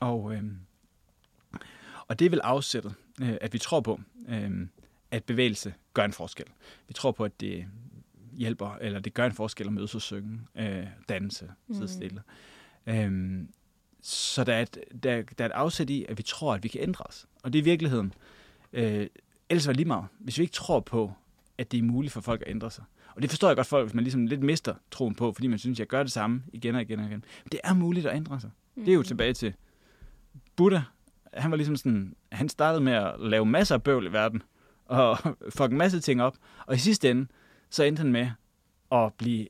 Speaker 2: Og, øh, og det vil afsætte, øh, at vi tror på, øh, at bevægelse gør en forskel. Vi tror på, at det hjælper, eller det gør en forskel at mødes og synge, øh, danse, sidde
Speaker 1: Mhm.
Speaker 2: stille. Øhm, så der er, et, der, der er et afsæt i, at vi tror, at vi kan ændre os. Og det er i virkeligheden, øh, ellers var det lige meget, hvis vi ikke tror på, at det er muligt for folk at ændre sig. Og det forstår jeg godt folk, hvis man ligesom lidt mister troen på, fordi man synes, at jeg gør det samme igen og igen og igen. Men det er muligt at ændre sig. Det er jo tilbage til Buddha. Han var ligesom sådan, han startede med at lave masser af bøvl i verden, og fuck en masse ting op. Og i sidste ende, så endte han med at blive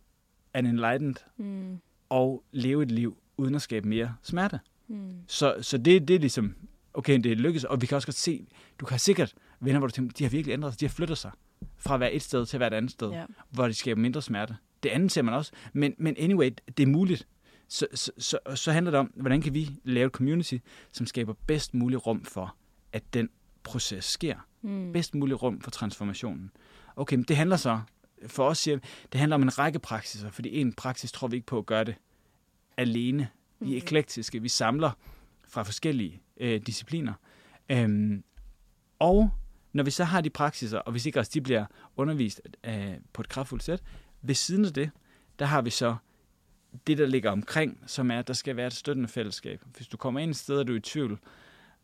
Speaker 2: an enlightened
Speaker 1: Mm.
Speaker 2: og leve et liv uden at skabe mere smerte.
Speaker 1: Mm.
Speaker 2: Så, så det, det er ligesom, okay, det lykkes, og vi kan også godt se, du kan sikkert venner, hvor du tænker, de har virkelig ændret sig, de har flyttet sig fra at være et sted til at være et andet sted,
Speaker 1: Ja.
Speaker 2: hvor de skaber mindre smerte. Det andet ser man også, men, men anyway, det er muligt. Så, så, så, så handler det om, hvordan kan vi lave et community, som skaber bedst mulig rum for, at den proces sker.
Speaker 1: Mm.
Speaker 2: Bedst mulig rum for transformationen. Okay, men det handler så, for os siger det handler om en række praksiser, fordi en praksis tror vi ikke på at gøre det alene. Vi er eklektiske, vi samler fra forskellige øh, discipliner. Øhm, og når vi så har de praksiser, og hvis ikke også de bliver undervist øh, på et kraftfuldt sæt, ved siden af det, der har vi så det, der ligger omkring, som er, at der skal være et støttende fællesskab. Hvis du kommer ind et sted, og du er i tvivl,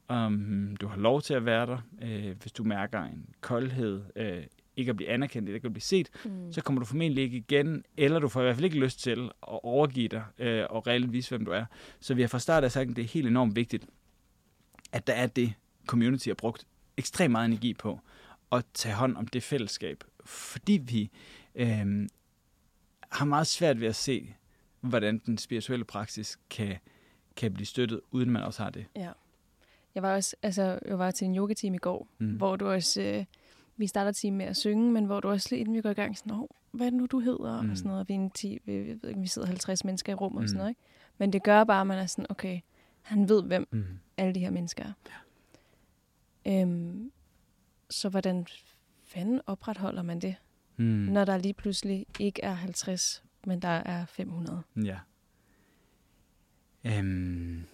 Speaker 2: om du har lov til at være der, øh, hvis du mærker en koldhed, øh, ikke at blive anerkendt, ikke at blive set,
Speaker 1: Mm.
Speaker 2: så kommer du formentlig ikke igen, eller du får i hvert fald ikke lyst til at overgive dig øh, og reelt vise, hvem du er. Så vi har fra start af sagt, at det er helt enormt vigtigt, at der er det, community har brugt ekstremt meget energi på, at tage hånd om det fællesskab, fordi vi øh, har meget svært ved at se, hvordan den spirituelle praksis kan, kan blive støttet, uden man også har det.
Speaker 1: Ja. Jeg var også, altså, jeg var til en yoga-team i går,
Speaker 2: Mm.
Speaker 1: mm. hvor du også, øh, vi starter team med at synge, men hvor du også lige inden vi går i gang, sådan, oh, hvad er det nu, du hedder? Mm.
Speaker 2: Mm.
Speaker 1: Og sådan noget. Vi, er en ti, vi, jeg ved ikke, vi sidder 50 mennesker i rummet og sådan
Speaker 2: Mm.
Speaker 1: noget, ikke? Men det gør bare, at man er sådan, okay, han ved, hvem
Speaker 2: Mm.
Speaker 1: alle de her mennesker er. Øhm, så hvordan fanden opretholder man det,
Speaker 2: Mm.
Speaker 1: mm. når der lige pludselig ikke er 50, men der er 500?
Speaker 2: Ja. Øhm,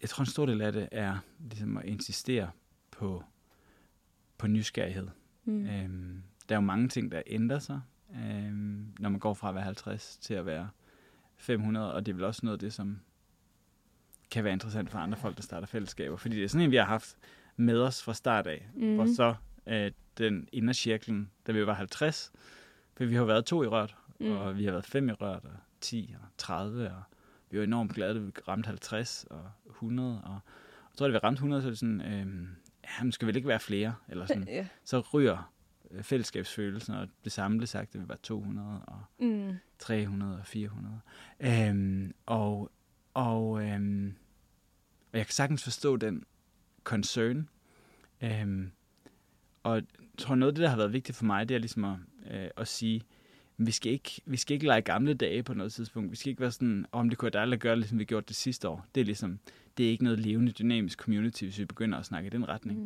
Speaker 2: jeg tror, en stor del af det er ligesom at insistere på, på nysgerrighed.
Speaker 1: Mm.
Speaker 2: Øhm, der er jo mange ting, der ændrer sig, øhm, når man går fra at være 50 til at være 500, og det er vel også noget af det, som kan være interessant for andre folk, der starter fællesskaber. Fordi det er sådan en, vi har haft med os fra start af, mm.
Speaker 1: Mhm.
Speaker 2: så øh, den indercirklen, da vi var 50, for vi har været to i rørt, mm. og vi har været fem i rørt, og 10 og 30, og vi var enormt glade, da vi ramte 50 og 100, og jeg tror, da vi ramte 100, så er det sådan, øhm, ja, men skal vel ikke være flere, eller sådan.
Speaker 1: Ja.
Speaker 2: Så ryger øh, fællesskabsfølelsen, og det samme blev sagt, at vi var 200 og
Speaker 1: Mm.
Speaker 2: 300 og 400. Øhm, og, og, øhm, og jeg kan sagtens forstå den concern. Øhm, og jeg tror, noget af det, der har været vigtigt for mig, det er ligesom at, øh, at sige, vi skal, ikke, vi skal ikke lege gamle dage på noget tidspunkt. Vi skal ikke være sådan, om det kunne være dejligt at gøre, ligesom vi gjorde det sidste år. Det er ligesom, det er ikke noget levende, dynamisk community, hvis vi begynder at snakke i den retning.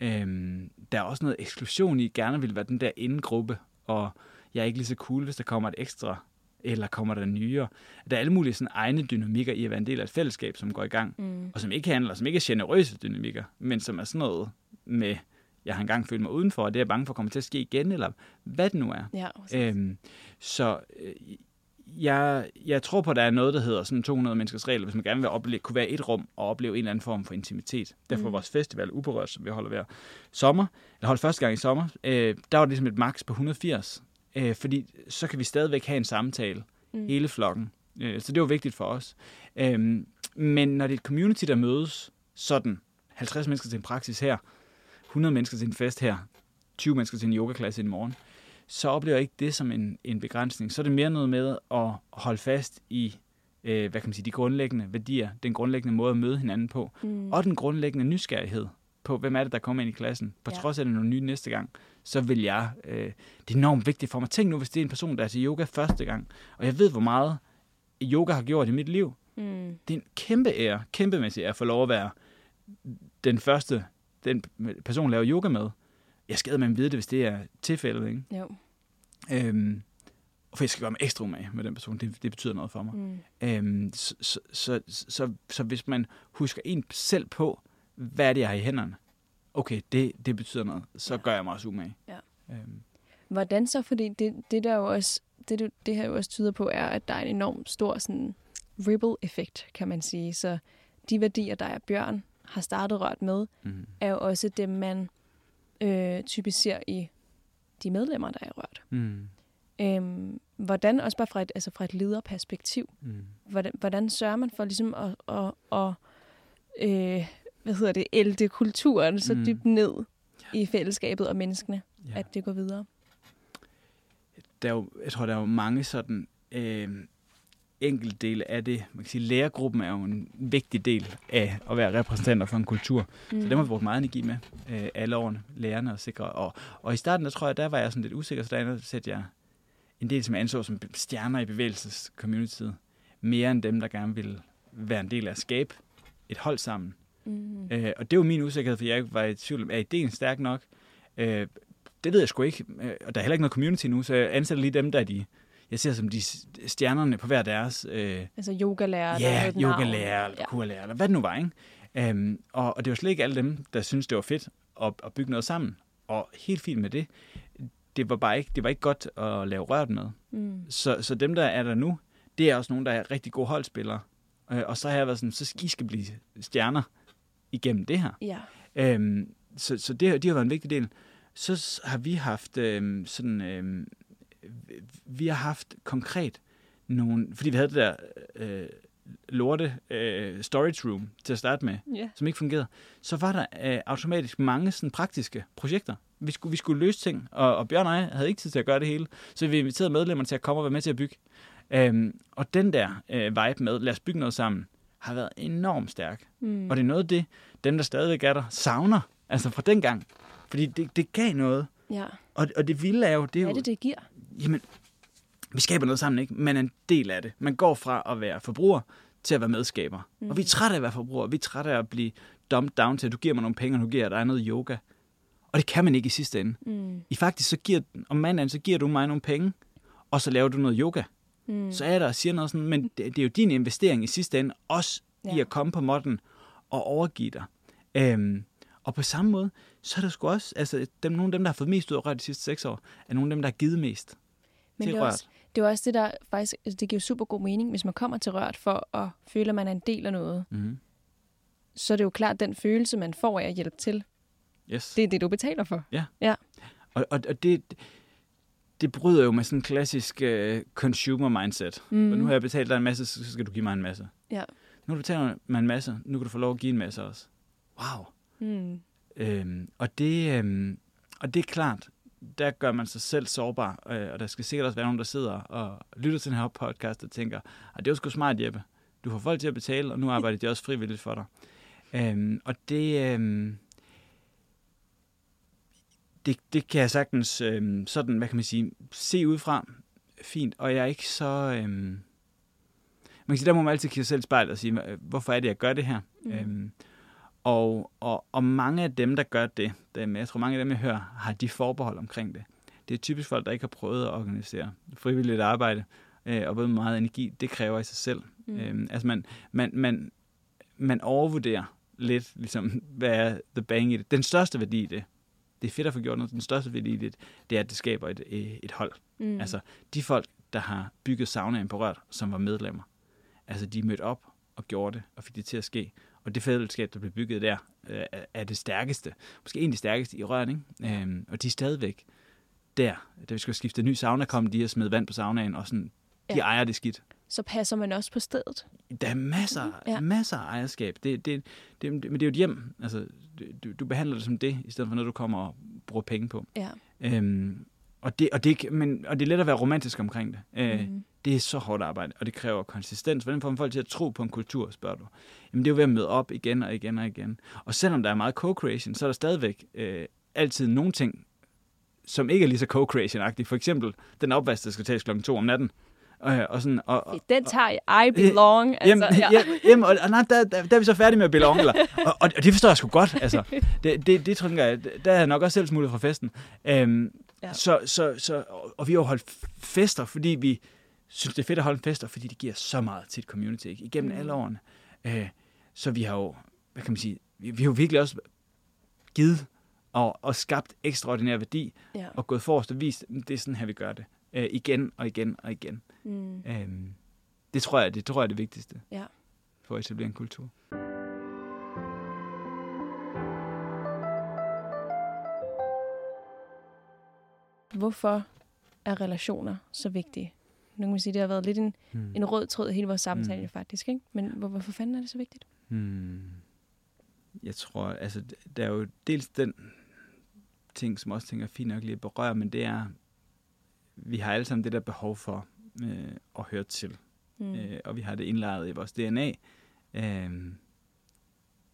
Speaker 1: Mm.
Speaker 2: Øhm, der er også noget eksklusion i, gerne vil være den der indgruppe, og jeg er ikke lige så cool, hvis der kommer et ekstra, eller kommer der nyere. Der er alle mulige sådan egne dynamikker i at være en del af et fællesskab, som går i gang,
Speaker 1: Mm.
Speaker 2: og som ikke handler, som ikke er generøse dynamikker, men som er sådan noget med, jeg har engang følt mig udenfor, og det er jeg bange for kommer til at ske igen, eller hvad det nu er.
Speaker 1: Ja,
Speaker 2: Øhm, så øh, jeg, jeg tror på, at der er noget, der hedder sådan 200 menneskers regel, hvis man gerne vil opleve, kunne være et rum og opleve en eller anden form for intimitet. Derfor
Speaker 1: Mm.
Speaker 2: vores festival Uberørt, som vi holder hver sommer, eller holdt første gang i sommer, øh, der var det ligesom et max på 180. Øh, fordi så kan vi stadigvæk have en samtale,
Speaker 1: Mm.
Speaker 2: hele flokken. Øh, så det var vigtigt for os. Øh, men når det er et community, der mødes sådan 50 mennesker til en praksis her, 100 mennesker til en fest her, 20 mennesker til en yogaklasse i morgen, så oplever jeg ikke det som en, en begrænsning. Så er det mere noget med at holde fast i øh, hvad kan man sige, de grundlæggende værdier, den grundlæggende måde at møde hinanden på,
Speaker 1: Mm.
Speaker 2: og den grundlæggende nysgerrighed på, hvem er det, der kommer ind i klassen. På
Speaker 1: Ja.
Speaker 2: trods af, at det er noget nyt næste gang, så vil jeg, øh, det er enormt vigtigt for mig. Tænk nu, hvis det er en person, der er til yoga første gang, og jeg ved, hvor meget yoga har gjort i mit liv.
Speaker 1: Mm.
Speaker 2: Det er en kæmpe ære, kæmpemæssig ære at få lov at være den første, den person, laver yoga med. Jeg skal med vide det, hvis det er tilfældet. Ikke?
Speaker 1: Jo.
Speaker 2: Øhm, for jeg skal gøre mig ekstra umage med den person. Det, det betyder noget for mig.
Speaker 1: Mm.
Speaker 2: Øhm, så, så, så, så, så hvis man husker en selv på, hvad er det, jeg har i hænderne? Okay, det, det betyder noget. Så
Speaker 1: Ja.
Speaker 2: gør jeg mig også umage.
Speaker 1: Ja.
Speaker 2: Øhm,
Speaker 1: Hvordan så? Fordi det, det der jo også, det, du- det her jo også tyder på, er, at der er en enorm stor sådan, ripple-effekt, kan man sige. Så de værdier, der er Bjørn har startet rørt med,
Speaker 2: mm,
Speaker 1: er jo også dem, man øh, typisk ser i de medlemmer, der er rørt.
Speaker 2: mm,
Speaker 1: Øhm, hvordan, også bare fra et, altså fra et lederperspektiv,
Speaker 2: mm.
Speaker 1: hvordan, hvordan sørger man for ligesom at, at, at øh, hvad hedder det, ælte kulturen så
Speaker 2: Mm.
Speaker 1: dybt ned i fællesskabet og menneskene,
Speaker 2: Ja.
Speaker 1: at det går videre?
Speaker 2: der er jo, jeg tror, der er jo mange sådan øh, enkelte dele af det. Man kan sige, lærergruppen er jo en vigtig del af at være repræsentanter for en kultur.
Speaker 1: Mm.
Speaker 2: Så dem har vi brugt meget energi med øh, alle årene, lærerne og sikre. Og, og i starten, der tror jeg, der var jeg sådan lidt usikker, så der satte jeg en del, som jeg anså som stjerner i bevægelsescommunityet, mere end dem, der gerne ville være en del af at skabe et hold sammen.
Speaker 1: Mm.
Speaker 2: Øh, og det var min usikkerhed, for jeg ikke var i tvivl om, er ideen stærk nok? Øh, det ved jeg sgu ikke. Øh, og der er heller ikke noget community nu, så jeg ansætter lige dem, der er de, jeg ser som de stjernerne på hver deres øh,
Speaker 1: Altså yogalærer,
Speaker 2: Ja, yogalærer, eller kurlærer, eller hvad det nu var, ikke? Um, og, og det var slet ikke alle dem, der syntes, det var fedt at, at bygge noget sammen. Og helt fint med det. Det var bare ikke, det var ikke godt at lave rørt med.
Speaker 1: Mm.
Speaker 2: Så, så dem, der er der nu, det er også nogle, der er rigtig gode holdspillere. Uh, og så har jeg været sådan, så skal I skal blive stjerner igennem det her.
Speaker 1: Ja.
Speaker 2: Øhm, så så det, det har været en vigtig del. Så har vi haft øhm, sådan, øhm, vi har haft konkret nogle, fordi vi havde det der øh, lorte øh, storage room til at starte med,
Speaker 1: Ja.
Speaker 2: som ikke fungerede, så var der øh, automatisk mange sådan praktiske projekter. Vi skulle, vi skulle løse ting, og, og Bjørn og jeg havde ikke tid til at gøre det hele, så vi inviterede medlemmerne til at komme og være med til at bygge. Øhm, og den der øh, vibe med, lad os bygge noget sammen, har været enormt stærk.
Speaker 1: Mm.
Speaker 2: Og det er noget af det, dem der stadigvæk er der, savner. Altså fra den gang. Fordi det, det gav noget.
Speaker 1: ja.
Speaker 2: Og, og det vilde er jo, det er
Speaker 1: Hvad
Speaker 2: jo,
Speaker 1: er det, det giver?
Speaker 2: Jamen, vi skaber noget sammen, ikke? Man er en del af det. Man går fra at være forbruger til at være medskaber. Mm. Og vi er trætte af at være forbruger. Vi er trætte af at blive dumped down til, at du giver mig nogle penge, og nu giver jeg dig noget yoga. Og det kan man ikke i sidste ende.
Speaker 1: Mm.
Speaker 2: I faktisk, så giver, om mandagen, så giver du mig nogle penge, og så laver du noget yoga.
Speaker 1: Mm.
Speaker 2: Så er der og siger noget sådan, men det, det er jo din investering i sidste ende, også ja. i at komme på modden og overgive dig. Øhm, og på samme måde, så er der sgu også, altså dem, nogle af dem, der har fået mest ud af rørt de sidste seks år, er nogle af dem, der har givet mest
Speaker 1: Men det er,
Speaker 2: rørt.
Speaker 1: også, det er også det, der faktisk, altså, det giver super god mening, hvis man kommer til rørt for at føle, at man er en del af noget.
Speaker 2: Mm-hmm.
Speaker 1: Så er det jo klart, den følelse, man får af at hjælpe til,
Speaker 2: Yes.
Speaker 1: det er det, du betaler for.
Speaker 2: Og, og, og det, det bryder jo med sådan en klassisk uh, consumer mindset. Mm. Og nu har jeg betalt dig en masse, så skal du give mig en masse.
Speaker 1: Ja.
Speaker 2: Nu har du betalt mig en masse, nu kan du få lov at give en masse også. Wow.
Speaker 1: Mm.
Speaker 2: Øhm, og, det, øhm, og det er klart, der gør man sig selv sårbar, øh, og der skal sikkert også være nogen, der sidder og lytter til den her podcast og tænker, at det er jo sgu smart, Jeppe. Du får folk til at betale, og nu arbejder de også frivilligt for dig. Øhm, og det, øhm, det, det kan jeg sagtens øhm, sådan, hvad kan man sige, se ud fra fint, og jeg er ikke så... Øhm, man kan sige, der må man altid kigge sig selv i spejlet og sige, hvorfor er det, jeg gør det her? Mm. Øhm, og, og, og mange af dem, der gør det, dem, jeg tror mange af dem, jeg hører, har de forbehold omkring det. Det er typisk folk, der ikke har prøvet at organisere frivilligt arbejde, øh, og både meget energi, det kræver i sig selv. Mm. Øhm, altså man, man, man, man overvurderer lidt, ligesom, hvad er the bang i det. Den største værdi i det, det er fedt at få gjort noget, den største værdi i det, det er, at det skaber et, et hold. Mm. Altså, de folk, der har bygget saunaen på Rørt, som var medlemmer, altså, de mødte op og gjorde det, og fik det til at ske. Og det fællesskab, der blev bygget der, øh, er det stærkeste. Måske en af de stærkeste i Rørt, ikke? Øhm, og de er stadigvæk der. Da vi skulle skifte ny sauna, kom de og smed vand på saunaen, og sådan, de ja. ejer det skidt
Speaker 1: så passer man også på stedet.
Speaker 2: Der er masser, ja. masser af ejerskab. Det, det, det, men det er jo et hjem. Altså, du, du behandler det som det, i stedet for noget, du kommer og bruger penge på. Ja. Øhm, og, det, og, det, men, og det er let at være romantisk omkring det. Øh, mm. Det er så hårdt arbejde, og det kræver konsistens. Hvordan får man folk til at tro på en kultur, spørger du? Jamen det er jo ved at møde op igen og igen og igen. Og selvom der er meget co-creation, så er der stadigvæk øh, altid nogle ting, som ikke er lige så co-creation-agtige. For eksempel den opvask, der skal tages klokken to om natten.
Speaker 1: Og, og sådan, og, og, den tager I belong.
Speaker 2: Øh, jamen, altså, ja. jamen, og, og nej, der, der, der, er vi så færdige med at belong. Eller, og, og, og, det forstår jeg sgu godt. Altså, det, det, det tror jeg, der er jeg nok også selv smuttet fra festen. Øhm, ja. så, så, så, og vi har holdt fester, fordi vi synes, det er fedt at holde fester, fordi det giver så meget til et community ikke? igennem mm. alle årene. Øh, så vi har jo, hvad kan man sige, vi, vi har jo virkelig også givet og, og skabt ekstraordinær værdi, ja. og gået forrest og vist, det er sådan her, vi gør det. Øh, igen og igen og igen. Mm. Øhm, det tror jeg, det tror jeg er det vigtigste ja. for at etablere en kultur.
Speaker 1: Hvorfor er relationer så vigtige? Nu kan man sige, det har været lidt en, mm. en rød tråd i hele vores samtale mm. faktisk, ikke? Men hvor, hvorfor fanden er det så vigtigt? Mm.
Speaker 2: Jeg tror, altså, der er jo dels den ting, som også tænker fint nok lige at berøre, men det er, vi har alle sammen det der behov for øh, at høre til. Mm. Øh, og vi har det indlejret i vores DNA. Øh,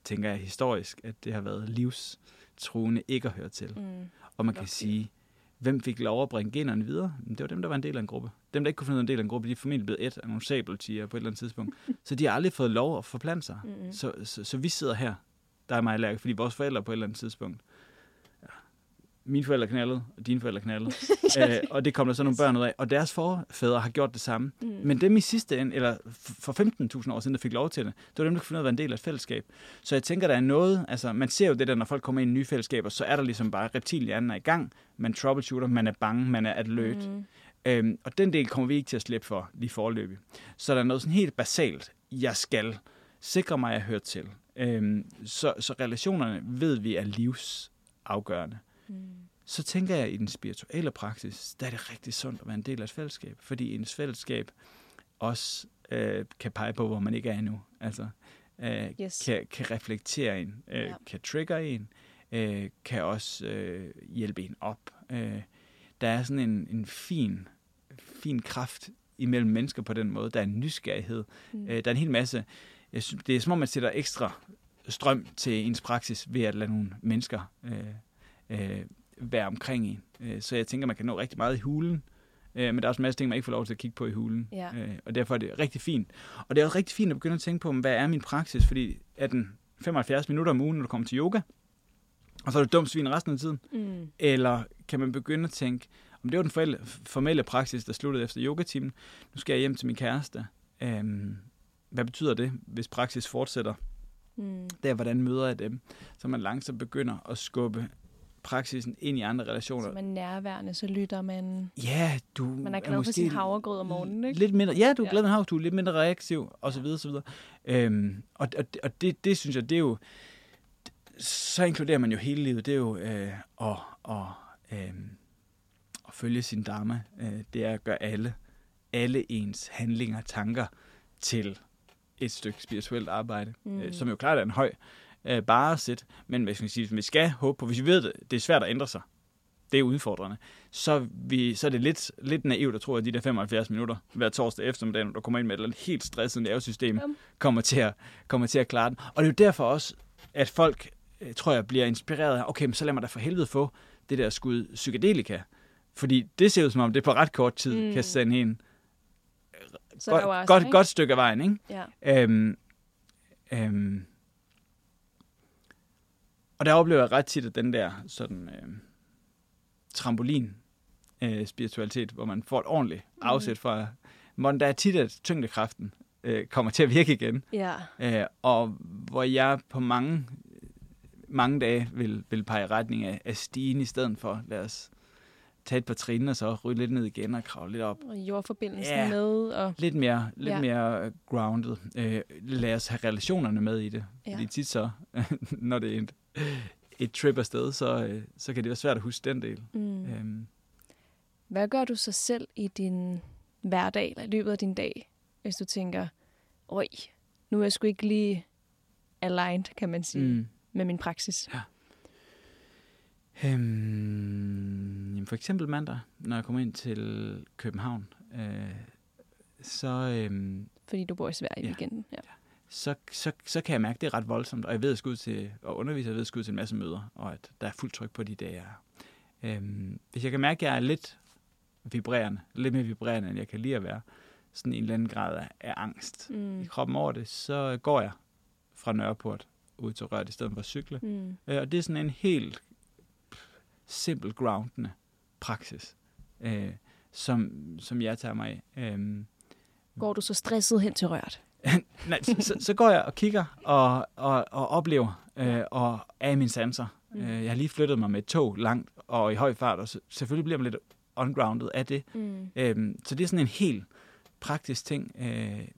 Speaker 2: tænker jeg historisk, at det har været livstruende ikke at høre til. Mm. Og man kan sige, hvem fik lov at bringe generne videre? Det var dem, der var en del af en gruppe. Dem, der ikke kunne finde en del af en gruppe, de er formentlig blevet et af nogle sabeltiger på et eller andet tidspunkt. så de har aldrig fået lov at forplante sig. Mm-hmm. Så, så, så vi sidder her, der er mig allergisk, fordi vores forældre på et eller andet tidspunkt mine forældre knaldede, og dine forældre knaldede. Øh, og det kom der så nogle børn ud af. Og deres forfædre har gjort det samme. Mm. Men dem i sidste ende, eller for 15.000 år siden, der fik lov til det, det var dem, der kunne finde ud af at være en del af et fællesskab. Så jeg tænker, der er noget, altså man ser jo det der, når folk kommer ind i nye fællesskaber, så er der ligesom bare reptilhjernen er i gang, man troubleshooter, man er bange, man er alert. Mm. Øhm, og den del kommer vi ikke til at slippe for lige forløbig. Så der er noget sådan helt basalt, jeg skal sikre mig, at jeg hører til. Øhm, så, så relationerne ved vi er livsafgørende. Mm. Så tænker jeg, at i den spirituelle praksis, der er det rigtig sundt at være en del af et fællesskab, fordi ens fællesskab også øh, kan pege på, hvor man ikke er endnu. Altså, øh, yes. kan, kan reflektere en, øh, ja. kan trigge en, øh, kan også øh, hjælpe en op. Øh, der er sådan en, en fin, fin kraft imellem mennesker på den måde. Der er en nysgerrighed. Mm. Øh, der er en hel masse... Jeg synes, det er som om, man sætter ekstra strøm til ens praksis ved at lade nogle mennesker øh, øh, være omkring en. Øh, så jeg tænker, man kan nå rigtig meget i hulen, øh, men der er også en masse ting, man ikke får lov til at kigge på i hulen. Ja. Øh, og derfor er det rigtig fint. Og det er også rigtig fint at begynde at tænke på, hvad er min praksis, fordi er den 75 minutter om ugen, når du kommer til yoga, og så er du dumt svin resten af tiden? Mm. Eller kan man begynde at tænke, om det var den formelle praksis, der sluttede efter yogatimen, nu skal jeg hjem til min kæreste. Øhm, hvad betyder det, hvis praksis fortsætter? Mm. Det er, hvordan møder jeg dem? Så man langsomt begynder at skubbe praksisen ind i andre relationer. Så
Speaker 1: man er nærværende, så lytter man.
Speaker 2: Ja, du
Speaker 1: Man er glad er for sin havregrød om morgenen, ikke?
Speaker 2: Lidt mindre, ja, du er ja. glad for havregrød, du er lidt mindre reaktiv, og så videre, så videre. Øhm, og og, og det, det synes jeg, det er jo, så inkluderer man jo hele livet, det er jo øh, at, at, øh, at følge sin dharma. Øh, det er at gøre alle, alle ens handlinger og tanker til et stykke spirituelt arbejde, mm. øh, som jo klart er en høj øh, bare sæt. Men hvis vi, siger, vi skal håbe på, hvis vi ved det, det er svært at ændre sig. det er udfordrende, så, vi, så er det lidt, lidt naivt at tro, at de der 75 minutter hver torsdag eftermiddag, når du kommer ind med et helt stresset nervesystem, kommer til, at, kommer til at klare den. Og det er jo derfor også, at folk, øh, tror jeg, bliver inspireret af, okay, men så lad mig da for helvede få det der skud psykedelika. Fordi det ser ud som om, det på ret kort tid mm. kan sende en så godt, også, godt, godt stykke af vejen. Ikke?
Speaker 1: Ja.
Speaker 2: Øhm, øhm, og der oplever jeg ret tit, at den der sådan, øh, trampolin øh, spiritualitet, hvor man får et ordentligt mm. afsæt fra, hvor der er tit, at tyngdekraften øh, kommer til at virke igen.
Speaker 1: Ja.
Speaker 2: Øh, og hvor jeg på mange, mange dage vil, vil pege retning af, af stigen i stedet for, lad os tage et par trin, og så ryge lidt ned igen og kravle lidt op.
Speaker 1: Og jordforbindelsen ja, med. Og...
Speaker 2: Lidt mere, lidt ja. mere grounded. Øh, lad os have relationerne med i det. Ja. Fordi tit så, når det er et, et trip afsted, så, øh, så kan det være svært at huske den del.
Speaker 1: Mm. Øhm. Hvad gør du så selv i din hverdag, eller i løbet af din dag, hvis du tænker, oj, nu er jeg sgu ikke lige aligned, kan man sige, mm. med min praksis?
Speaker 2: Ja. Øhm, for eksempel mandag, når jeg kommer ind til København, øh, så... Øhm,
Speaker 1: Fordi du bor i Sverige ja, igen. Ja.
Speaker 2: Så, så, så kan jeg mærke, at det er ret voldsomt, og jeg ved at skulle til at undervise, jeg ved at skulle til en masse møder, og at der er fuldt tryk på de dage, jeg øhm, Hvis jeg kan mærke, at jeg er lidt vibrerende, lidt mere vibrerende, end jeg kan lide at være, sådan en eller anden grad af, af angst mm. i kroppen over det, så går jeg fra Nørreport ud til Rørt i stedet for at cykle. Mm. Øh, og det er sådan en helt simpel groundende praksis, øh, som, som jeg tager mig af. Øh,
Speaker 1: Går du så stresset hen til rørt?
Speaker 2: Nej, så, så går jeg og kigger og, og, og oplever øh, og er i mine sanser. Mm. Øh, jeg har lige flyttet mig med et tog langt og i høj fart, og så, selvfølgelig bliver man lidt ungrounded af det. Mm. Øh, så det er sådan en helt praktisk ting, øh,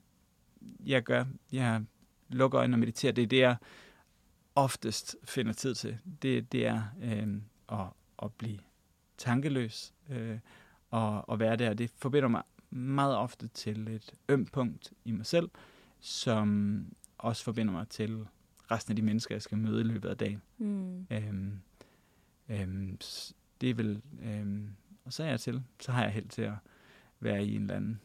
Speaker 2: jeg gør. Jeg lukker øjnene og mediterer. Det er det, jeg oftest finder tid til. Det, det er øh, at, at blive tankeløs øh, og, og være der. Det forbinder mig meget ofte til et ømt punkt i mig selv, som også forbinder mig til resten af de mennesker, jeg skal møde i løbet af dagen. Mm. Øhm, øhm, det er vel... Øhm, og så er jeg til. Så har jeg held til at være i en eller anden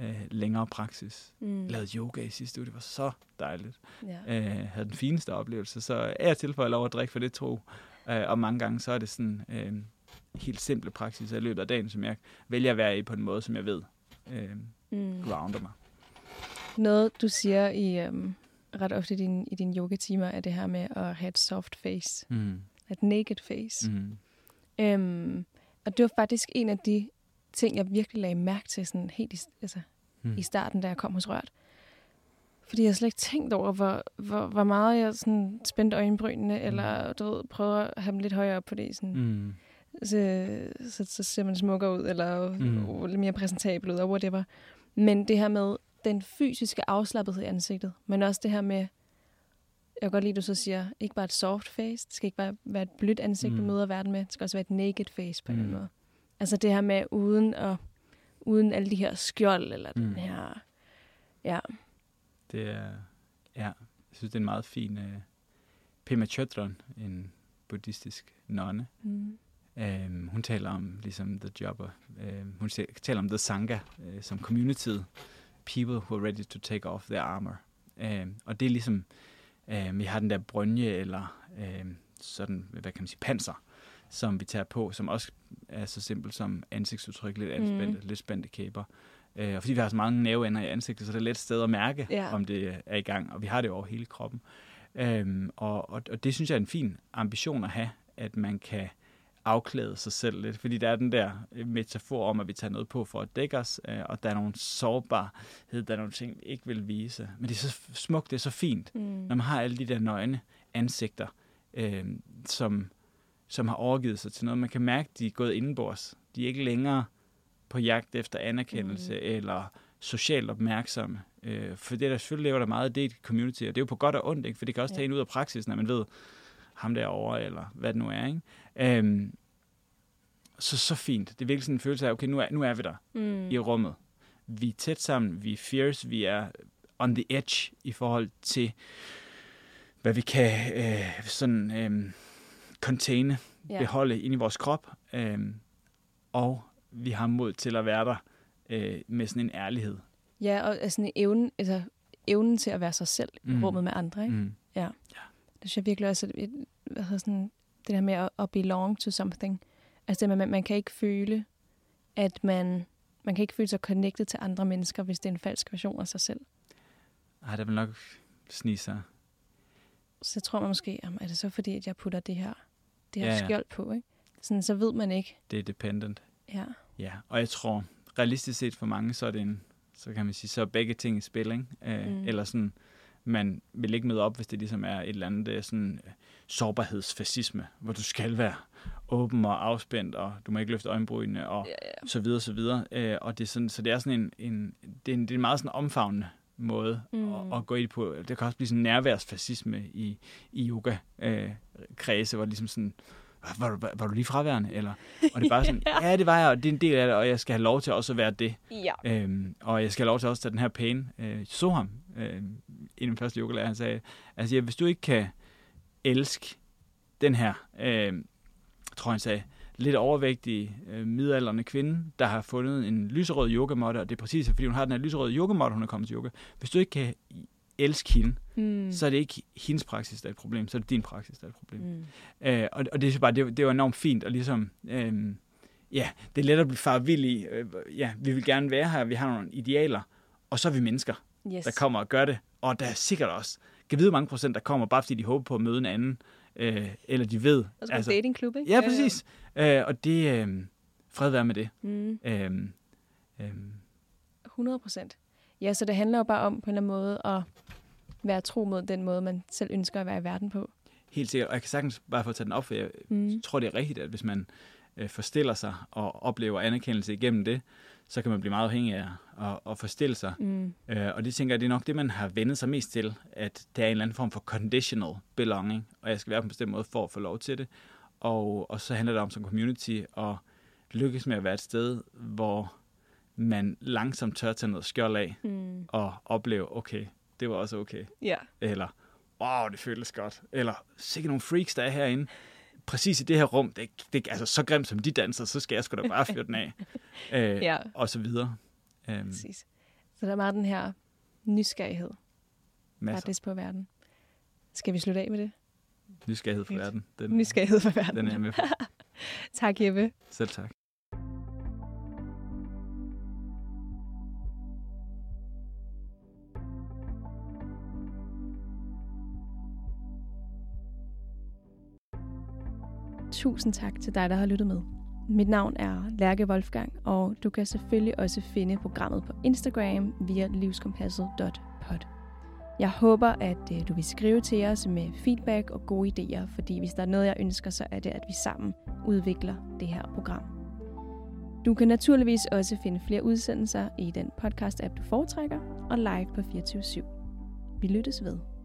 Speaker 2: øh, længere praksis. Mm. Lavede yoga i sidste uge, det var så dejligt. Ja. Øh, havde den fineste oplevelse, så er jeg til for at lov at drikke for det tro. Øh, og mange gange, så er det sådan øh, helt simple praksis i løbet af dagen, som jeg vælger at være i på en måde, som jeg ved øh, mm. grounder mig.
Speaker 1: Noget, du siger i øhm, ret ofte i, din, i dine yoga-timer, er det her med at have et soft face. Mm. Et naked face. Mm. Øhm, og det var faktisk en af de ting, jeg virkelig lagde mærke til sådan helt i, altså, mm. i starten, da jeg kom hos Rørt. Fordi jeg har slet ikke tænkt over, hvor, hvor, hvor meget jeg sådan spændte øjenbrynene, mm. eller du ved, prøver at have dem lidt højere op på det. Sådan. Mm. Så, så, så ser man smukkere ud, eller mm. lidt mere præsentabel ud, og whatever. Men det her med den fysiske afslappethed i ansigtet, men også det her med, jeg kan godt lide, at du så siger, ikke bare et soft face, det skal ikke bare være et blødt ansigt, mm. du møder verden med, det skal også være et naked face på en mm. måde. Altså det her med uden at, uden alle de her skjold, eller mm. den her, ja.
Speaker 2: Det er, ja, jeg synes, det er en meget fin uh, Pema Chodron, en buddhistisk nonne. Mm. Um, hun taler om ligesom The Jobber. Um, hun taler om The Sangha uh, som community people who are ready to take off their armor. Um, og det er ligesom, um, vi har den der brønje eller um, sådan, hvad kan man sige, panser, som vi tager på, som også er så simpelt som ansigtsudtryk, lidt anspændte, mm. lidt spændte kæber. Uh, og fordi vi har så mange nerveender i ansigtet, så det er let sted at mærke, ja. om det er i gang, og vi har det over hele kroppen. Um, og, og, og det synes jeg er en fin ambition at have, at man kan afklæde sig selv lidt, fordi der er den der øh, metafor om, at vi tager noget på for at dække os, øh, og der er nogle sårbarhed, der er nogle ting, vi ikke vil vise. Men det er så smukt, det er så fint, mm. når man har alle de der nøgne ansigter, øh, som, som har overgivet sig til noget. Man kan mærke, at de er gået indenbords. De er ikke længere på jagt efter anerkendelse mm. eller socialt opmærksomme. Øh, for det er der selvfølgelig lever der meget af det i community, og det er jo på godt og ondt, ikke? for det kan også ja. tage en ud af praksis, når man ved, ham derovre, eller hvad det nu er. Ikke? Øhm, så, så fint. Det er virkelig sådan en følelse af, okay, nu er, nu er vi der mm. i rummet. Vi er tæt sammen, vi er fierce, vi er on the edge i forhold til, hvad vi kan øh, sådan øh, containe ja. beholde ind i vores krop, øh, og vi har mod til at være der øh, med sådan en ærlighed.
Speaker 1: Ja, og altså en evne, altså, evnen til at være sig selv mm. i rummet med andre. Ikke? Mm. Ja. ja. Det synes jeg virkelig også, at, hvad hedder sådan, det der med at, at belong to something. Altså det, man, man kan ikke føle, at man, man kan ikke føle sig connected til andre mennesker, hvis det er en falsk version af sig selv.
Speaker 2: Nej, det vil nok snige sig.
Speaker 1: Så tror man måske, jamen, er det så fordi, at jeg putter det her, det her ja, ja. skjold på, ikke? Sådan, så ved man ikke.
Speaker 2: Det er dependent.
Speaker 1: Ja.
Speaker 2: Ja, og jeg tror, realistisk set for mange, så er det en, så kan man sige, så er begge ting i spil, ikke? Øh, mm. Eller sådan, man vil ikke møde op, hvis det ligesom er et eller andet det er sådan øh, sårbarhedsfascisme, hvor du skal være åben og afspændt, og du må ikke løfte øjenbrynene, og ja, ja. så videre, så videre. Øh, og det er sådan, så det er sådan en, en, det er en, det er en meget sådan omfavnende måde mm. at, at gå ind på. Det kan også blive sådan nærværsfascisme i, i yoga-kredse, øh, hvor det ligesom sådan, var du, var du lige fraværende? Eller, og det er bare sådan, ja. ja, det var jeg, og det er en del af det, og jeg skal have lov til også at være det.
Speaker 1: Ja.
Speaker 2: Øhm, og jeg skal have lov til også at tage den her pain. Øh, jeg så ham, øh, i den første yogalærer, han sagde, altså ja, hvis du ikke kan elske den her, øh, tror han sagde, lidt overvægtige øh, midalderne kvinde, der har fundet en lyserød yogamotte, og det er præcis fordi hun har den her lyserøde yogamotte, hun er kommet til yoga. Hvis du ikke kan elske hende, mm. så er det ikke hendes praksis, der er et problem, så er det din praksis, der er et problem. Mm. Øh, og, og det er bare, det, det var enormt fint, og ligesom, øh, ja, det er let at blive farvild i, øh, ja, vi vil gerne være her, vi har nogle idealer, og så er vi mennesker, yes. der kommer og gør det, og der er sikkert også, kan vide mange procent, der kommer, bare fordi de håber på at møde en anden, øh, eller de ved.
Speaker 1: Altså, altså datingklub, ikke?
Speaker 2: Ja, præcis. Øh, og det, øh, fred være med det. Mm. Øh,
Speaker 1: øh. 100 procent. Ja, så det handler jo bare om på en eller anden måde at være tro mod den måde, man selv ønsker at være i verden på.
Speaker 2: Helt sikkert, og jeg kan sagtens bare få at tage den op, for jeg mm. tror, det er rigtigt, at hvis man øh, forstiller sig og oplever anerkendelse igennem det, så kan man blive meget afhængig af at, at forstille sig. Mm. Øh, og det tænker jeg, det er nok det, man har vendet sig mest til, at det er en eller anden form for conditional belonging, og jeg skal være på en bestemt måde for at få lov til det. Og, og så handler det om som community at lykkes med at være et sted, hvor man langsomt tør tage noget skjold af, mm. og opleve, okay, det var også okay.
Speaker 1: Ja.
Speaker 2: Eller, wow, det føles godt. Eller, sikkert nogle freaks, der er herinde. Præcis i det her rum, det, det, altså så grimt som de danser, så skal jeg sgu da bare fyre den af. øh, ja. Og så videre.
Speaker 1: Um, Præcis. Så der er meget den her nysgerrighed. Masser. på verden. Skal vi slutte af med det?
Speaker 2: Nysgerrighed for verden.
Speaker 1: Den, nysgerrighed for verden.
Speaker 2: Den er jeg med på.
Speaker 1: tak, Jeppe.
Speaker 2: Selv tak.
Speaker 1: Tusind tak til dig, der har lyttet med. Mit navn er Lærke Wolfgang, og du kan selvfølgelig også finde programmet på Instagram via livskompasset.pod. Jeg håber, at øh, du vil skrive til os med feedback og gode idéer, fordi hvis der er noget, jeg ønsker, så er det, at vi sammen udvikler det her program. Du kan naturligvis også finde flere udsendelser i den podcast-app, du foretrækker, og live på 24 /7. Vi lyttes ved.